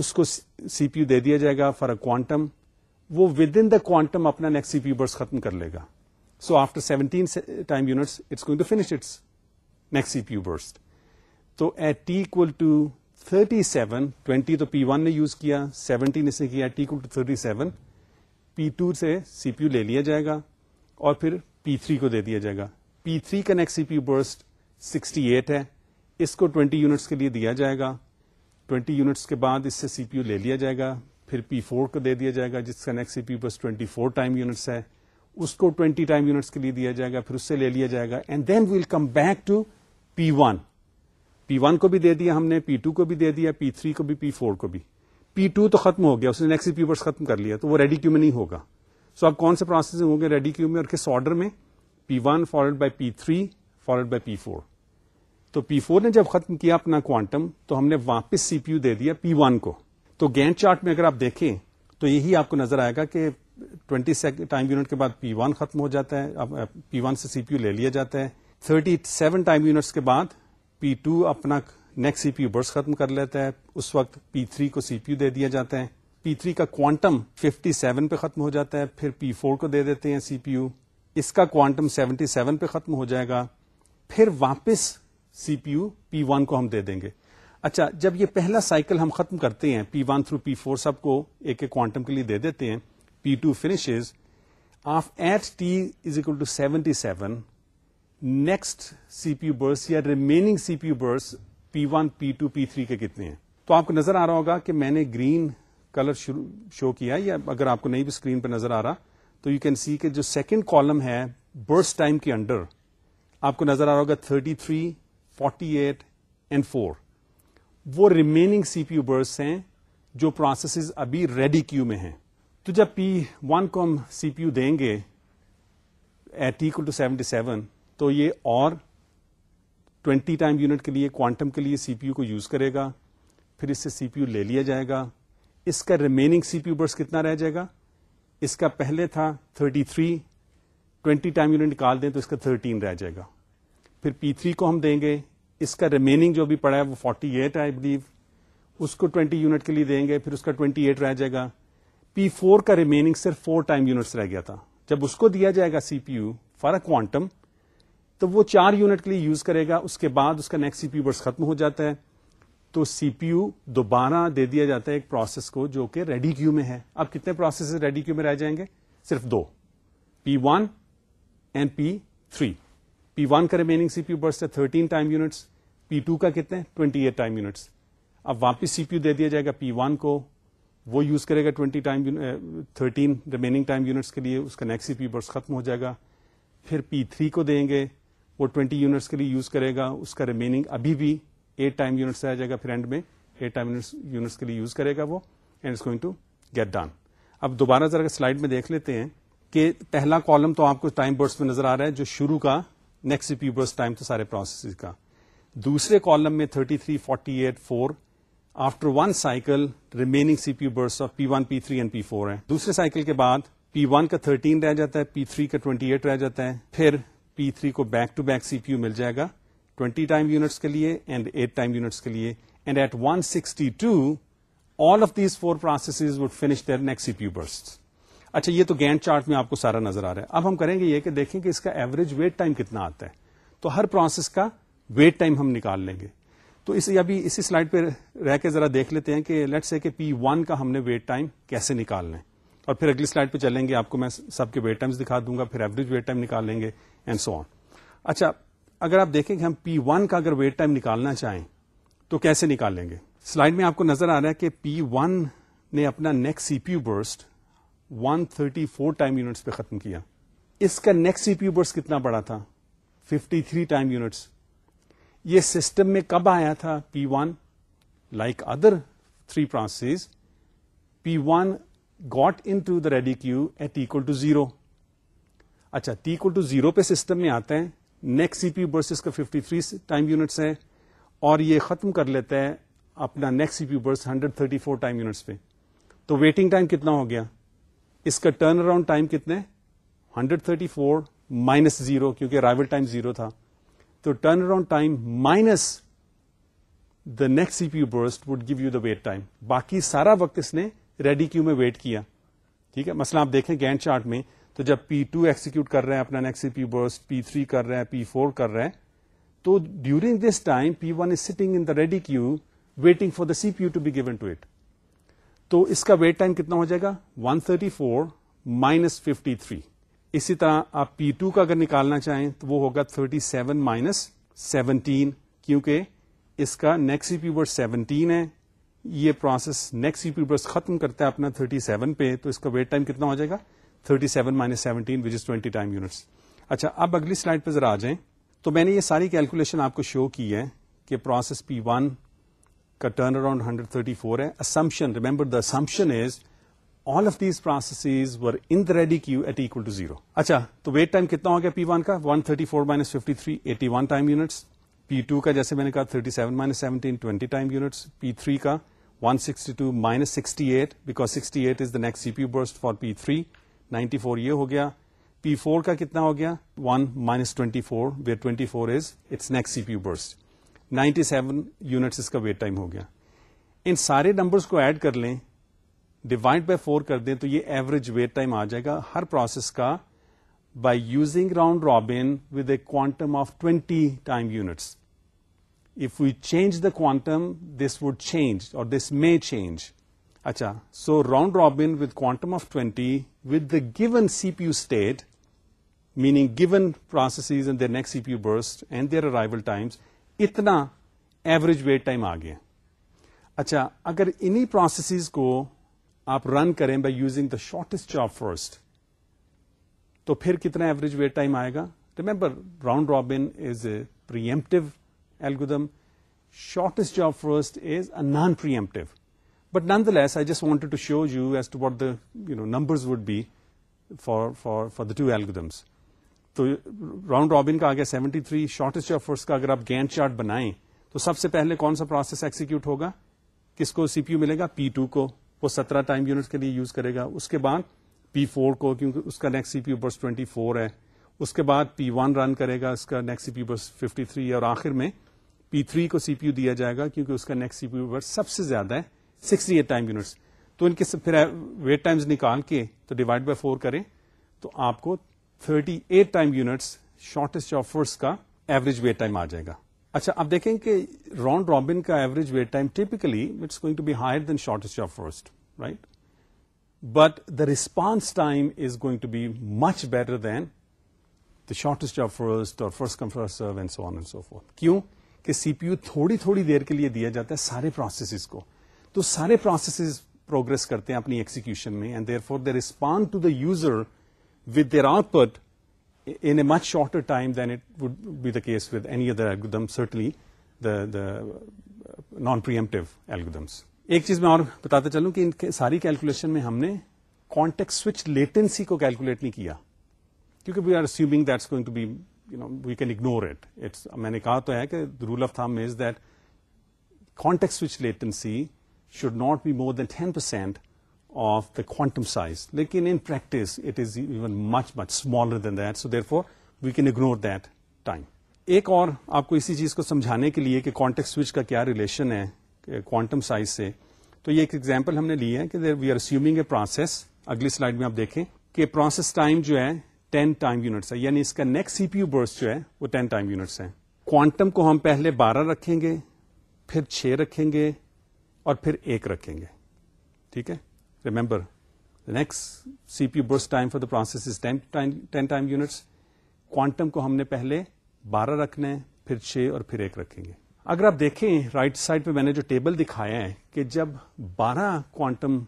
اس کو سی پی یو دے دیا جائے گا فار اے کوانٹم وہ ود ان دا کوانٹم اپنا next C P U burst ختم کر لے گا so after seventeen time units it's it's going to finish next C P U نیکسرس تو T twelve to thirty seven تو P one نے use کیا اس نے کیا ٹی کو تھرٹی سیون پی ٹو سے سی پی یو لے لیا جائے گا اور پھر پی تھری کو دے دیا جائے گا پی تھری کا next C P burst sixty eight ہے اس کو ٹوینٹی یونٹس کے لیے دیا جائے گا ٹوینٹی یونٹس کے بعد اس سے سی پی یو لے لیا جائے گا پھر پی فور کو دے دیا جائے گا جس کا next C P burst twenty four time units ہے اس کو ٹوینٹی ٹائم یونٹس کے لیے دیا جائے گا پھر اس سے لے لیا جائے گا and then we'll come back to P one one کو بھی دے دیا ہم نے پی ٹو کو بھی دے دیا پی تھری کو بھی پی فور کو بھی پی ٹو تو ختم ہو گیا اس نے نیکسٹ ختم کر لیا تو وہ ریڈی کیو میں نہیں ہوگا سو آپ اور کس آرڈر میں P one followed by P three followed by P four تو پی فور نے جب ختم کیا اپنا کوانٹم تو ہم نے واپس سی پی یو دے دیا پی ون کو تو گینٹ چارٹ میں اگر آپ دیکھیں تو یہی آپ کو نظر آئے گا کہ ٹوینٹی سیکنڈ ٹائم یونٹ کے بعد پی ون ختم ہو جاتا ہے پی ون سے سی پی یو لے لیا جاتا ہے تھرٹی سیون ٹائم یونٹس کے بعد پی ٹو اپنا next C P U burst ختم کر لیتا ہے اس وقت پی تھری کو سی پی یو دے دیا جاتا ہے پی تھری کا کوانٹم ففٹی سیون پہ ختم ہو جاتا ہے پھر پی فور کو دے دیتے ہیں سی پی یو اس کا کوانٹم سیونٹی سیون پہ ختم ہو جائے گا پھر واپس سی پی یو پی ون کو ہم دے دیں گے اچھا جب یہ پہلا سائیکل ہم ختم کرتے ہیں P one through P four سب کو ایک ایک کوانٹم کے لیے دے دیتے ہیں P two finishes off at T is equal to seventy seven next C P U burst یا remaining C P U burst P one P two P three کے کتنے ہیں تو آپ کو نظر آ رہا ہوگا کہ میں نے گرین کلر شو کیا یا اگر آپ کو نہیں بھی اسکرین پہ نظر آ رہا تو یو کین سی کے جو سیکنڈ کالم ہے برس ٹائم کے انڈر آپ کو نظر آ رہا ہوگا thirty three forty eight and four وہ remaining C P U burst ہیں جو پروسیسز ابھی ریڈی کیو میں ہیں تو جب پی ون کو ہم سی پی یو دیں گے ایٹ ٹو سیونٹی سیون تو یہ اور 20 ٹائم یونٹ کے لیے کوانٹم کے لیے سی پی یو کو یوز کرے گا پھر اس سے سی پی یو لے لیا جائے گا اس کا remaining C P U burst کتنا رہ جائے گا اس کا پہلے تھا 33 20 ٹائم یونٹ نکال دیں تو اس کا 13 رہ جائے گا پھر پی تھری کو ہم دیں گے اس کا ریمیننگ جو بھی پڑا ہے وہ 48 ایٹ آئی بلیو اس کو 20 یونٹ کے لیے دیں گے پھر اس کا 28 رہ جائے گا پی فور کا ریمیننگ صرف 4 ٹائم یونٹس رہ گیا تھا جب اس کو دیا جائے گا C P U for a quantum تو وہ چار یونٹ کے لیے یوز کرے گا اس کے بعد اس کا نیکسٹ سی یو برس ختم ہو جاتا ہے تو سی پی یو دوبارہ دے دیا جاتا ہے ایک پروسیس کو جو کہ ریڈی کیو میں ہے اب کتنے پروسیس ریڈی کیو میں رہ جائیں گے صرف دو P one and P three P one کا remaining C P U burst ہے thirteen time units P two کا کتنے ٹوینٹی ایٹ ٹائم یونٹس اب واپس سی پی یو دے دیا جائے گا پی ون کو وہ یوز کرے گا twenty time thirteen remaining time units کے لیے اس کا نیکسٹ سی یو برس ختم ہو جائے گا پھر پی تھری کو دیں گے وہ ٹوینٹی یونٹس کے لیے یوز کرے گا اس کا ریمیننگ ابھی بھی ایٹ ٹائم یونٹس جائے گا پھر اینڈ میں ٹائم یونٹس کے لیے یوز کرے گا وہ and going to get done اب دوبارہ ذرا سلائڈ میں دیکھ لیتے ہیں کہ پہلا کالم تو آپ کو ٹائم برس میں نظر آ رہا ہے جو شروع کا نیکسٹ پی برس ٹائم تو سارے کا دوسرے کالم میں 33, 48, forty eight four after one cycle remaining C P burst of P one P three and P four ہے دوسرے سائیکل کے بعد پی ون کا 13 رہ جاتا ہے پی تھری کا 28 رہ جاتا ہے پھر پی تھری کو back to back C P U مل جائے گا ٹوینٹی ٹائم یونٹس کے لیے and and eight time units کے لیے sixty two all of these four would finish next C P U اچھا یہ تو گینڈ چارٹ میں آپ کو سارا نظر آ رہا ہے اب ہم کریں گے یہ کہ دیکھیں کہ اس کا ایوریج ویٹ ٹائم کتنا آتا ہے تو ہر پروسیس کا ویٹ ٹائم ہم نکال لیں گے تو اسے ابھی اسی سلائڈ پہ رہ کے ذرا دیکھ لیتے ہیں کہ پی ون کا ہم نے ویٹ ٹائم کیسے نکالنا ہے اور پھر اگلی سلائڈ پہ چلیں گے آپ کو میں سب کے ویٹ ٹائمز دکھا دوں گا پھر ایوریج ویٹ ٹائم نکال لیں گے اینڈ سو آن اچھا اگر آپ دیکھیں کہ ہم پی ون کا اگر ویٹ ٹائم نکالنا چاہیں تو کیسے نکال لیں گے سلائڈ میں آپ کو نظر آ رہا ہے کہ پی ون نے اپنا next C P one thirty four time units پہ ختم کیا اس کا نیکسٹ سی پی برسٹ کتنا بڑا تھا ففٹی تھری ٹائم یونٹس یہ سسٹم میں کب آیا تھا P one like other three processes P one got into the ready queue at equal to zero اچھا کو ٹو زیرو پہ سسٹم میں آتے ہیں نیکسٹ سی پی برس کا ففٹی تھری ٹائم یونٹس ہے اور یہ ختم کر لیتا ہے اپنا next burst hundred thirty four time units پہ تو ویٹنگ ٹائم کتنا ہو گیا اس کا ٹرن اراؤنڈ ٹائم کتنے hundred thirty four minus zero کیونکہ رائول ٹائم زیرو تھا تو turnaround time minus the next C P burst would give you the wait time باقی سارا وقت اس نے ریڈی کیو میں ویٹ کیا ٹھیک ہے مسئلہ آپ دیکھیں گینڈ چارٹ میں تو جب پی ٹو ایکسیکیوٹ کر رہے ہیں اپنا نیکسٹ پی برس تھری کر رہے ہیں پی فور کر رہے ہیں تو during this time P one is sitting for the C P U to be given to it تو اس کا ویٹ ٹائم کتنا ہو جائے گا 134 مائنس ففٹی تھری اسی طرح آپ پی ٹو کا اگر نکالنا چاہیں تو وہ ہوگا 37 سیون مائنس سیونٹین کیونکہ اس کا پی برس سیونٹین ہے یہ پروسیس نیکسٹ پی برس ختم کرتا ہے اپنا 37 پہ تو اس کا ویٹ ٹائم کتنا ہو جائے گا thirty seven minus seventeen which is twenty time units اچھا اب اگلی سلائڈ پہ ذرا آ جائیں تو میں نے یہ ساری کیلکولیشن آپ کو شو کی ہے کہ پروسیس پی ون کا turn around hundred thirty four ہے ready queue at equal to zero اچھا تو ویٹ ٹائم کتنا ہو گیا پی ون کا one thirty four minus fifty three eighty one time units P two کا جیسے میں نے کہا thirty seven minus units P three کا one sixty two minus sixty eight because sixty eight is the next C P burst for P three ninety four یہ ہو گیا P four کا کتنا ہو گیا one minus twenty four where twenty four is its next C P ninety seven units اس کا wait time ہو گیا ان سارے نمبرس کو ایڈ کر لیں ڈیوائڈ بائی فور کر دیں تو یہ ایوریج ویٹ ٹائم آ جائے گا ہر پروسیس کا by using round robin with a quantum of twenty time units if you change the quantum this would change اور دس مے چینج اچھا so round robin with quantum of twenty with the given C P U state meaning given processes and their next C P U burst and their arrival times اتنا average wait time آ گیا اچھا اگر انہی processes کو آپ run کریں by using the shortest job first تو پھر کتنا ایوریج ویٹ ٹائم آئے گا remember round robin is a preemptive algo shortest job first is a non preemptive but نا less I just want to show you as Tutu numbers would be for for the two algorithms تو round robin کا آگے seventy three shortest of first کا اگر آپ گینچ chart بنائیں تو سب سے پہلے کون سا پروسیس ایکسیکیوٹ ہوگا کس کو سی پی یو ملے گا پی ٹو کو وہ سترہ ٹائم یونٹ کے لیے یوز کرے گا اس کے بعد پی فور کو کیونکہ اس کا next C P U burst twenty four ہے اس کے بعد پی ون رن کرے گا اس کا next C P U burst fifty three اور آخر میں پی تھری کو سی پی یو دیا جائے گا کیونکہ اس کا نیکسٹ سی پی یو برس سب سے زیادہ ہے سکسٹی ایٹ ٹائم یونٹس تو ان کے پھر ویٹ ٹائمز نکال کے تو ڈیوائڈ بائی فور کریں تو آپ کو thirty eight time units shortest of first کا ایوریج ویٹ ٹائم آ جائے گا اچھا آپ دیکھیں کہ راؤنڈ رابن کا average wait time typically it's going to be higher than shortest of first right but the response time is going to be much better than the shortest of first اور C پی U تھوڑی تھوڑی دیر کے لیے دیا جاتا ہے سارے processes کو تو سارے پروسیس پروگرس کرتے ہیں اپنی ایکسیکیوشن میں and therefore they respond to the user with their output in a much shorter time than it would be the case with any other algorithm certainly non algorithms ایک چیز میں اور بتاتا چلوں کہ ان کے ساری کیلکولیشن میں ہم نے کانٹیکٹ سوئچ لیٹنسی کو کیلکولیٹ نہیں کیا کیونکہ we are assuming that's going to be you know we can ignore it it's میں نے کہا تو ہے کہ rule of thumb is that context switch latency should not be more than ten percent of the quantum size لیکن for we can ignore that time ایک اور آپ کو اسی چیز کو سمجھانے کے لیے کہ کانٹیکٹ سوئچ کا کیا ریلیشن ہے کوانٹم سائز سے تو یہ ایک ایگزامپل ہم نے لی ہے کہ we are assuming a process اگلی سلائڈ میں آپ دیکھیں کہ پروسیس ٹائم جو ہے ٹین ٹائم یونٹس ہے یعنی اس کا نیکسٹ سی پی یو برس جو ہے وہ ٹین ٹائم یونٹس ہیں کوانٹم کو ہم پہلے بارہ رکھیں گے پھر چھ رکھیں گے اور پھر ایک رکھیں گے ٹھیک ہے remember next C P U burst time for the process ten time units quantum کو ہم نے پہلے بارہ رکھنے پھر چھ اور پھر ایک رکھیں گے اگر آپ دیکھیں رائٹ right سائڈ پہ میں نے جو ٹیبل دکھایا ہے کہ جب بارہ کوانٹم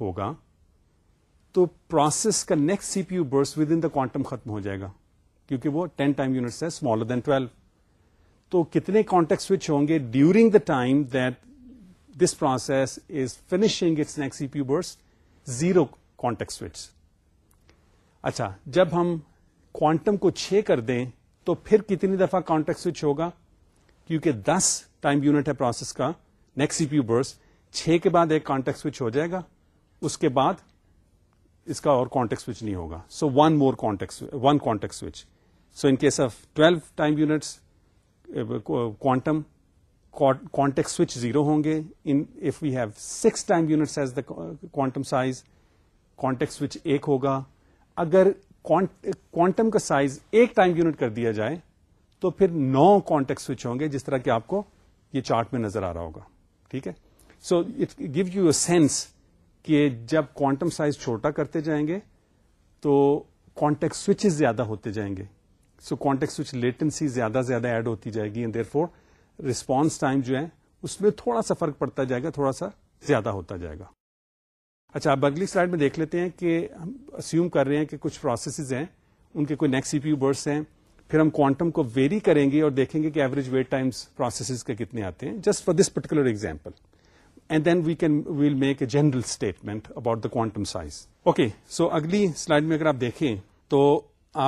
ہوگا تو پروسیس کا next C P U burst within the quantum ختم ہو جائے گا کیونکہ وہ ٹین ٹائم یونٹس ہے اسمالر دین ٹویلو تو کتنے کانٹیکٹ سوئچ ہوں گے during the time that process is finishing its next burst zero context switch اچھا جب ہم کوانٹم کو چھ کر دیں تو پھر کتنی دفعہ کانٹیکٹ سوئچ ہوگا کیونکہ دس ٹائم یونٹ ہے پروسیس کا سی پی نیکسوبرس چھ کے بعد ایک کانٹیکٹ سوئچ ہو جائے گا اس کے بعد اس کا اور کانٹیکٹ سوئچ نہیں ہوگا so one more context one context switch so in case of twelve time units quantum context switch zero ہوں گے we have six time units as the quantum size context switch ایک ہوگا اگر quantum کا size ایک time unit کر دیا جائے تو پھر نو کانٹیکٹ سوئچ ہوں گے جس طرح کہ آپ کو یہ چارٹ میں نظر آ رہا ہوگا ٹھیک ہے so it gives you a sense کہ جب کوانٹم سائز چھوٹا کرتے جائیں گے تو کانٹیکٹ سوئچز زیادہ ہوتے جائیں گے سو کانٹیکٹ سوئچ لیٹنسی زیادہ زیادہ ایڈ ہوتی جائے گی and therefore response time جو ہے اس میں تھوڑا سا فرق پڑتا جائے گا تھوڑا سا زیادہ ہوتا جائے گا اچھا اب اگلی سلائڈ میں دیکھ لیتے ہیں کہ ہم اسیوم کر رہے ہیں کہ کچھ پروسیسز ہیں ان کے کوئی نیکسٹ سی پی یو برس ہیں پھر ہم کوانٹم کو ویری کریں گے اور دیکھیں گے کہ ایوریج ویٹ ٹائمس پروسیسز کے کتنے آتے ہیں just for this particular example and then we can well make a general statement about the quantum size okay so اگلی سلائڈ میں اگر آپ دیکھیں تو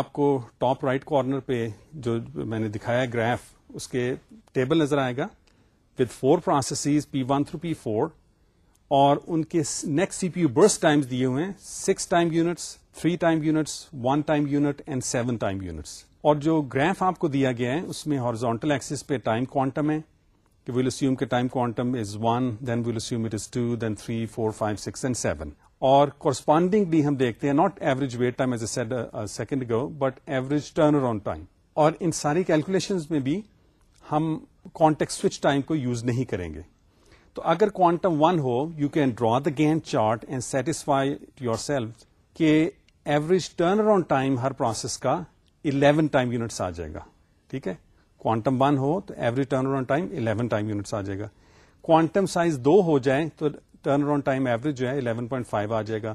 آپ کو ٹاپ رائٹ کارنر پہ جو میں نے دکھایا گراف اس کے ٹیبل نظر آئے گا with four processes P one through P four اور ان کے next C P U burst time دیے ہوئے six time units three time units one time unit and seven time units اور جو گراف آپ کو دیا گیا ہے اس میں ہارزونٹل ایکسس پہ ٹائم کوانٹم ہے کہ ویل اسیوم کے time quantum is one then we'll assume it is two then three four five six and seven اور کورسپونڈنگ بھی ہم دیکھتے ہیں not average wait time as a second go but average turn around time اور ان ساری calculation میں بھی ہم کانٹیکٹ سوئچ ٹائم کو یوز نہیں کریں گے تو اگر quantum one who you can draw the Gantt chart and satisfy yourself کہ ایوریج ٹرن اراؤنڈ ٹائم ہر پروسیس کا 11 ٹائم یونٹس آ جائے گا ٹھیک ہے کوانٹم ون ہو تو average turn around time 11 time units آ جائے گا کوانٹم سائز دو ہو جائے تو ٹرن اراؤنڈ ٹائم ایوریج جو ہے الیون پوائنٹ فائیو آ جائے گا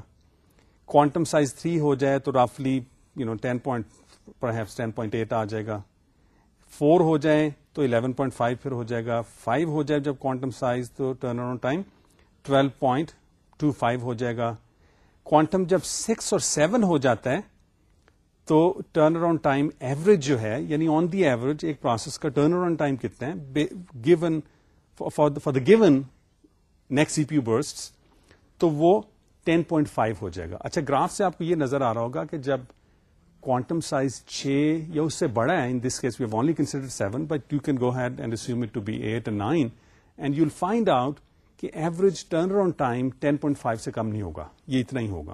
کوانٹم سائز تھری ہو جائے تو رفلی you know ten point eight آ جائے گا فور ہو جائے تو 11.5 پھر ہو جائے گا 5 ہو جائے جب کوانٹم سائز تو ٹرن آن ٹائم 12.25 ہو جائے گا کوانٹم جب 6 اور 7 ہو جاتا ہے تو ٹرن آن ٹائم ایوریج جو ہے یعنی آن دی ایوریج ایک پروسیس کا ٹرن اراؤنڈ ٹائم کتنا ہے given for the given next burst تو وہ 10.5 ہو جائے گا اچھا گراف سے آپ کو یہ نظر آ رہا ہوگا کہ جب کوانٹم سائز چھ یا اس سے بڑا ہے in this case consider consider but you can go ahead and to be eight nine and you will find out کہ average turn on time ten point five سے کم نہیں ہوگا یہ اتنا ہی ہوگا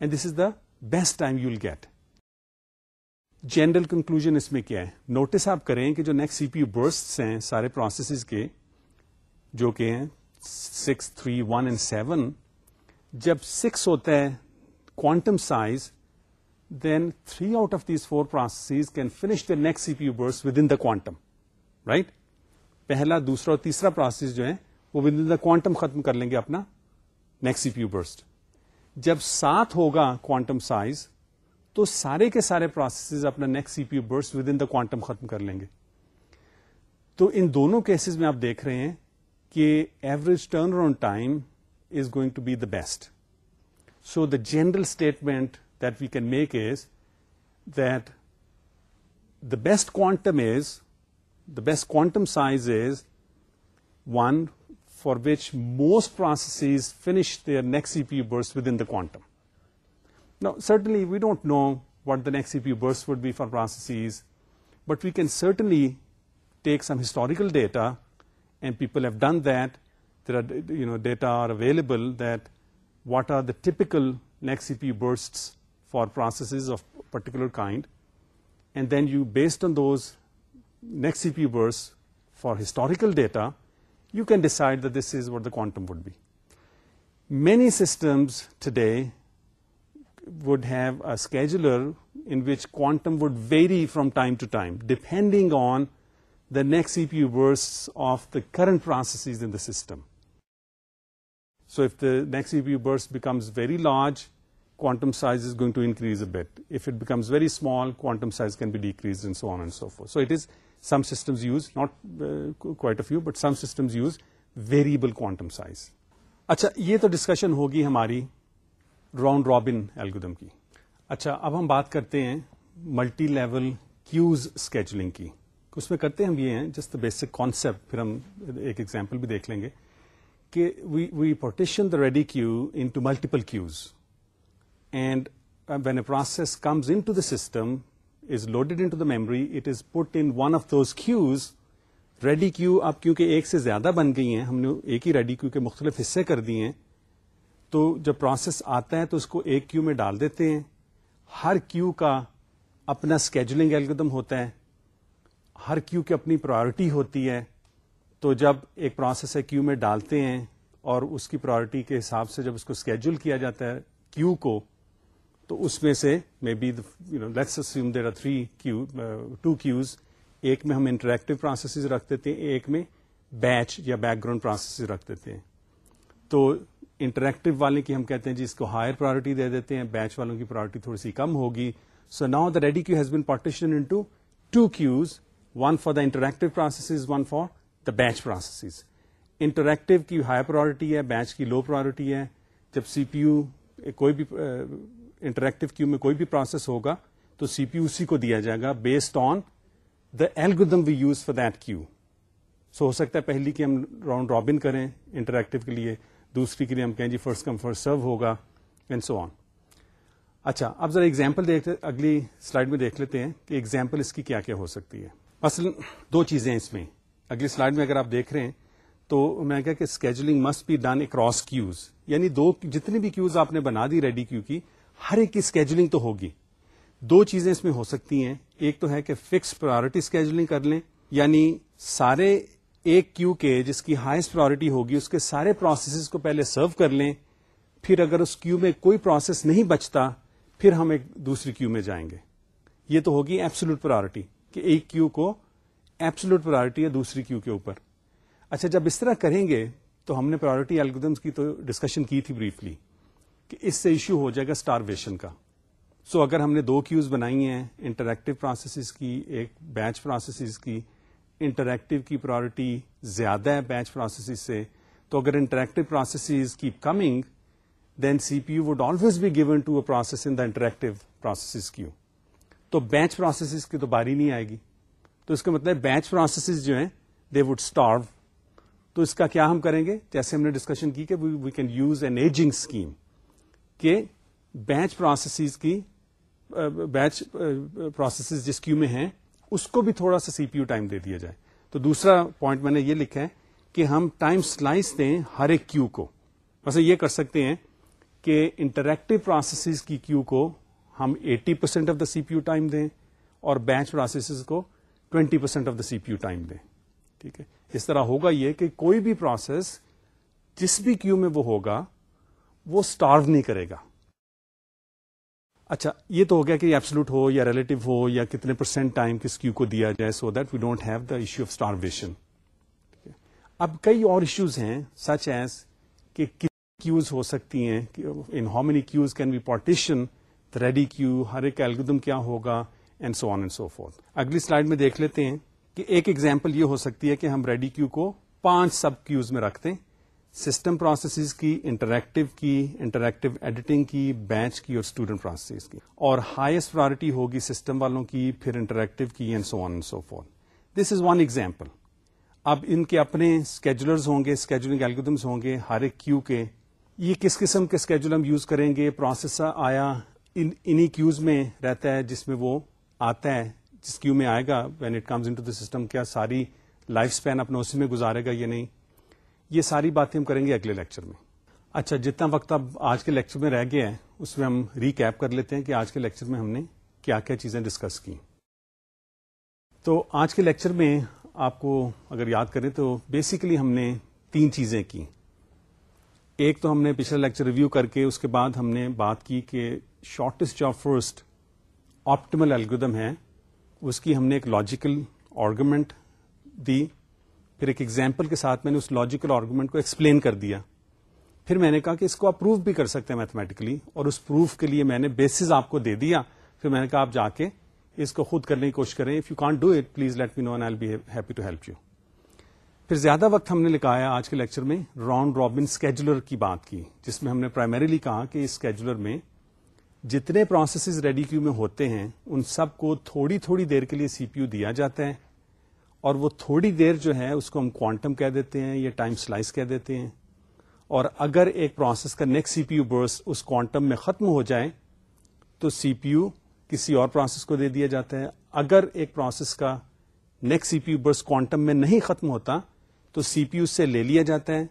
and this is the best time you will get general conclusion اس میں کیا ہے نوٹس آپ کریں کہ جو نیکسٹ سی پی یو برسٹ ہیں سارے پروسیسز کے جو کہ ہیں six three one and seven جب سکس ہوتا ہے quantum size then three out of these four process can finish the next ایپیوبر quantum right پہلا دوسرا اور تیسرا پروسیس جو ہے وہ کوانٹم ختم کر لیں گے اپنا نیکسوبرس جب سات ہوگا کوانٹم سائز تو سارے کے سارے پروسیسز اپنا نیکسٹرس ود ان دا کوانٹم ختم کر لیں گے تو ان دونوں کیسز میں آپ دیکھ رہے ہیں کہ average turn around time is going to be the best so the general statement that we can make is that the best quantum size is one for which most processes finish their next CPU burst within the quantum. Now, certainly we don't know what the next CPU burst would be for processes, but we can certainly take some historical data, and people have done that. There are, data are available that what are the typical next CPU bursts or processes of particular kind, and then you, based on those next CPU bursts for historical data, you can decide that this is what the quantum would be. Many systems today would have a scheduler in which quantum would vary from time to time, depending on the next CPU bursts of the current processes in the system. So if the next CPU burst becomes very large, quantum size is going to increase a bit if is very small quantum size can be decrease few, so and so it is some size. Use variable تو discussion ہوگی ہماری round robin algorithm کی اچھا اب ہم بات کرتے ہیں ملٹی لیول کیوز اسکیچلنگ کی اس میں کرتے ہم یہ ہیں جسٹ بیسک کانسپٹ پھر ہم ایک ایگزامپل بھی دیکھ لیں گے کہ we partition the ready queue into multiple queues and when a process comes in system is loaded into the memory it is put in one of those queues ready queue اب کیونکہ ایک سے زیادہ بن گئی ہیں ہم نے ایک ہی ریڈی کیو کے مختلف حصے کر دیے ہیں تو جب پروسیس آتا ہے تو اس کو ایک کیو میں ڈال دیتے ہیں ہر کیو کا اپنا اسکیجولنگ الگ ہوتا ہے ہر کیو کی اپنی پرائرٹی ہوتی ہے تو جب ایک پروسیس ہے کیو میں ڈالتے ہیں اور اس کی پرائرٹی کے حساب سے جب اس کو اسکیجول کیا جاتا ہے کیو کو تو اس میں سے may there are three two queues ایک میں ہم انٹریکٹو پروسیسز رکھ دیتے ہیں ایک میں بیچ یا بیک گراؤنڈ پروسیس رکھ دیتے ہیں تو انٹریکٹو والے کی ہم کہتے ہیں جی اس کو ہائر پرایورٹی دے دیتے ہیں بیچ والوں کی پرائرٹی تھوڑی سی کم ہوگی سو نا the ready queue has been partition into two queues one for the interactive processes one for the batch processes interactive کی ہائر پرائرٹی ہے بیچ کی لو پرائرٹی ہے جب سی پی یو کوئی بھی uh, انٹریکٹو کیو میں کوئی بھی پروسیس ہوگا تو سی پی یو سی کو دیا جائے گا based on the algorithm we use for that queue so ہو سکتا ہے پہلی کی ہم راؤنڈ رابن کریں انٹریکٹو کے لیے دوسری کے لیے ہم کہیں جی فرسٹ فرسٹ کم سرو ہوگا اینڈ سو آن اچھا اب ذرا اگلی سلائڈ میں دیکھ لیتے ہیں کہ ایگزامپل اس کی کیا کیا ہو سکتی ہے اصل دو چیزیں اس میں اگلی سلائڈ میں اگر آپ دیکھ رہے ہیں تو میں کہا کہ scheduling must be done across queues queues یعنی دو جتنی بھی آپ نے بنا دی ریڈی کیو کی ہر ایک کی اسکیجولنگ تو ہوگی دو چیزیں اس میں ہو سکتی ہیں ایک تو ہے کہ فکس پرایورٹی اسکیجلنگ کر لیں یعنی سارے ایک کیو کے جس کی ہائیسٹ پرائرٹی ہوگی اس کے سارے پروسیسز کو پہلے سرو کر لیں پھر اگر اس کیو میں کوئی پروسیس نہیں بچتا پھر ہم ایک دوسری کیو میں جائیں گے یہ تو ہوگی ایپسلوٹ پرائرٹی کہ ایک کیو کو ایپسولوٹ پرایورٹی ہے دوسری کیو کے اوپر اچھا جب اس طرح کریں گے تو ہم نے پرائرٹی الگ کی تو ڈسکشن کی تھی بریفلی کہ اس سے ایشو ہو جائے گا اسٹارویشن کا سو so, اگر ہم نے دو کیوز بنائی ہیں انٹریکٹو پروسیسز کی ایک بیچ پروسیسز کی انٹریکٹو کی پرائرٹی زیادہ ہے بیچ پروسیسز سے تو اگر انٹریکٹو پروسیسز کی coming then C P U would always be given to a process in the interactive processes queue تو بیچ پروسیسز کی تو باری نہیں آئے گی تو اس کا مطلب بیچ پروسیسز جو ہیں دے وڈ اسٹارو تو اس کا کیا ہم کریں گے جیسے ہم نے ڈسکشن کی کہ we can use an aging scheme کہ بیچ پروسیسز کی بیچ uh, پروسیسز uh, جس کیو میں ہیں اس کو بھی تھوڑا سا سی پی یو ٹائم دے دیا جائے تو دوسرا پوائنٹ میں نے یہ لکھا ہے کہ ہم ٹائم سلائس دیں ہر ایک کیو کو ویسے یہ کر سکتے ہیں کہ انٹریکٹو پروسیسز کی کیو کو ہم eighty percent of the CPU P U time دیں اور بیچ پروسیسز کو twenty percent of the CPU P U time دیں ٹھیک ہے اس طرح ہوگا یہ کہ کوئی بھی پروسیس جس بھی کیو میں وہ ہوگا وہ اسٹارو نہیں کرے گا اچھا یہ تو ہو گیا کہ ایبسلوٹ ہو یا ریلیٹو ہو یا کتنے پرسینٹ ٹائم کس کیو کو دیا جائے so that we don't have the issue of starvation اب کئی اور ایشوز ہیں سچ ایز کہ کتنی کیوز ہو سکتی ہیں in how many queues can be partition ready queue ہر ایک ایلگم کیا ہوگا and so on and so forth اگلی سلائڈ میں دیکھ لیتے ہیں کہ ایک ایگزامپل یہ ہو سکتی ہے کہ ہم ریڈی کیو کو پانچ سب کیوز میں رکھتے ہیں سسٹم پروسیسز کی انٹریکٹیو کی انٹریکٹیو ایڈیٹنگ کی بینچ کی اور اسٹوڈنٹ پروسیسز کی اور ہائیسٹ پرائرٹی ہوگی سسٹم والوں کی پھر interactive this is one example اب ان کے اپنے اسکیجولرز ہوں گے اسکیجولنگ ایلگودمس ہوں گے ہر ایک کیو کے یہ کس قسم کے اسکیجول ہم یوز کریں گے پروسیسر آیا انہیں کیوز میں رہتا ہے جس میں وہ آتا ہے جس کیو میں آئے گا when it comes into the system کیا ساری لائف اسپین اپنا اسی میں گزارے گا یا نہیں یہ ساری باتیں ہم کریں گے اگلے لیکچر میں اچھا جتنا وقت اب آج کے لیکچر میں رہ گیا ہے اس میں ہم ریکیپ کر لیتے ہیں کہ آج کے لیکچر میں ہم نے کیا کیا چیزیں ڈسکس کی تو آج کے لیکچر میں آپ کو اگر یاد کریں تو بیسیکلی ہم نے تین چیزیں کی ایک تو ہم نے پچھلا لیکچر ریویو کر کے اس کے بعد ہم نے بات کی کہ shortest of first optimal algorithm ہے اس کی ہم نے ایک لاجیکل آرگومنٹ دی پھر ایک ایگزامپل کے ساتھ میں نے اس لاجیکل آرگومنٹ کو ایکسپلین کر دیا پھر میں نے کہا کہ اس کو آپ پروف بھی کر سکتے ہیں میتھمیٹکلی اور اس پروف کے لیے میں نے بیسز آپ کو دے دیا پھر میں نے کہا آپ جا کے اس کو خود کرنے کی کوشش کریں if you can't do it please let me know I be happy to help you پھر زیادہ وقت ہم نے لکھایا آج کے لیکچر میں راؤنڈ رابن اسکیجولر کی بات کی جس میں ہم نے پرائمریلی کہا کہ اسکیجولر میں جتنے پروسیسز ریڈی کیو میں ہوتے ہیں ان سب کو تھوڑی تھوڑی دیر کے لیے سی پی یو دیا جاتا ہے اور وہ تھوڑی دیر جو ہے اس کو ہم کوانٹم کہہ دیتے ہیں یا ٹائم سلائس کہہ دیتے ہیں اور اگر ایک پروسیس کا نیکسٹ سی پی یو برس اس کوانٹم میں ختم ہو جائے تو سی پی یو کسی اور پروسیس کو دے دیا جاتا ہے اگر ایک پروسیس کا next C P U burst quantum میں نہیں ختم ہوتا تو سی پی یو سے لے لیا جاتا ہے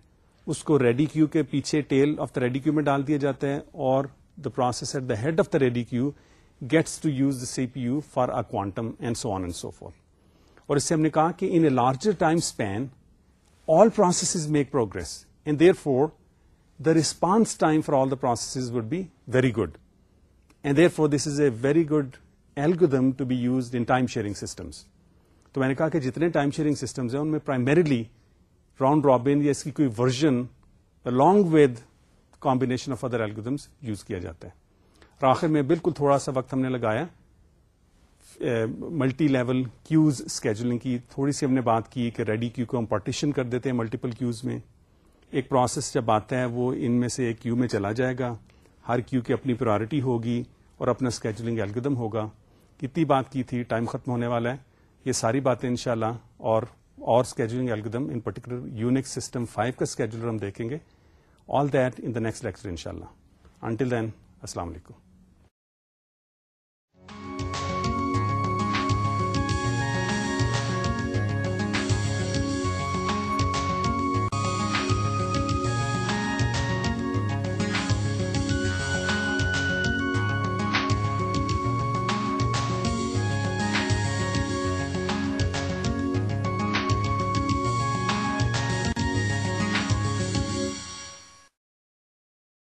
اس کو ریڈی کیو کے پیچھے tail of the ready queue میں ڈال دیا جاتا ہے اور the process at the head of the ready queue gets to use the C P U for a quantum and so on and so forth اور اس سے ہم نے کہا کہ in a larger time span all processes make progress and therefore the response time for all the processes would be very good and therefore this is a very good algorithm to be use in time sharing systems تو میں نے کہا کہ جتنے time sharing systems ہیں ان میں primarily round robin یا اس کی کوئی version long with combination of other algorithms use کیا جاتا ہے اور آخر میں بالکل تھوڑا سا وقت ہم نے لگایا ملٹی لیول کیوز اسکیجولنگ کی تھوڑی سی ہم نے بات کی کہ ریڈی کیو کو ہم پارٹیشن کر دیتے ہیں ملٹیپل کیوز میں ایک پروسیس جب آتا ہے وہ ان میں سے ایک کیو میں چلا جائے گا ہر کیو کی اپنی پرائرٹی ہوگی اور اپنا اسکیجولنگ الگم ہوگا کتنی بات کی تھی ٹائم ختم ہونے والا ہے یہ ساری باتیں انشاءاللہ اور اور scheduling algorithm in particular Unix system five کا اسکیجولر ہم دیکھیں گے all that in the next lecture ان شاء اللہ انٹل دین السلام علیکم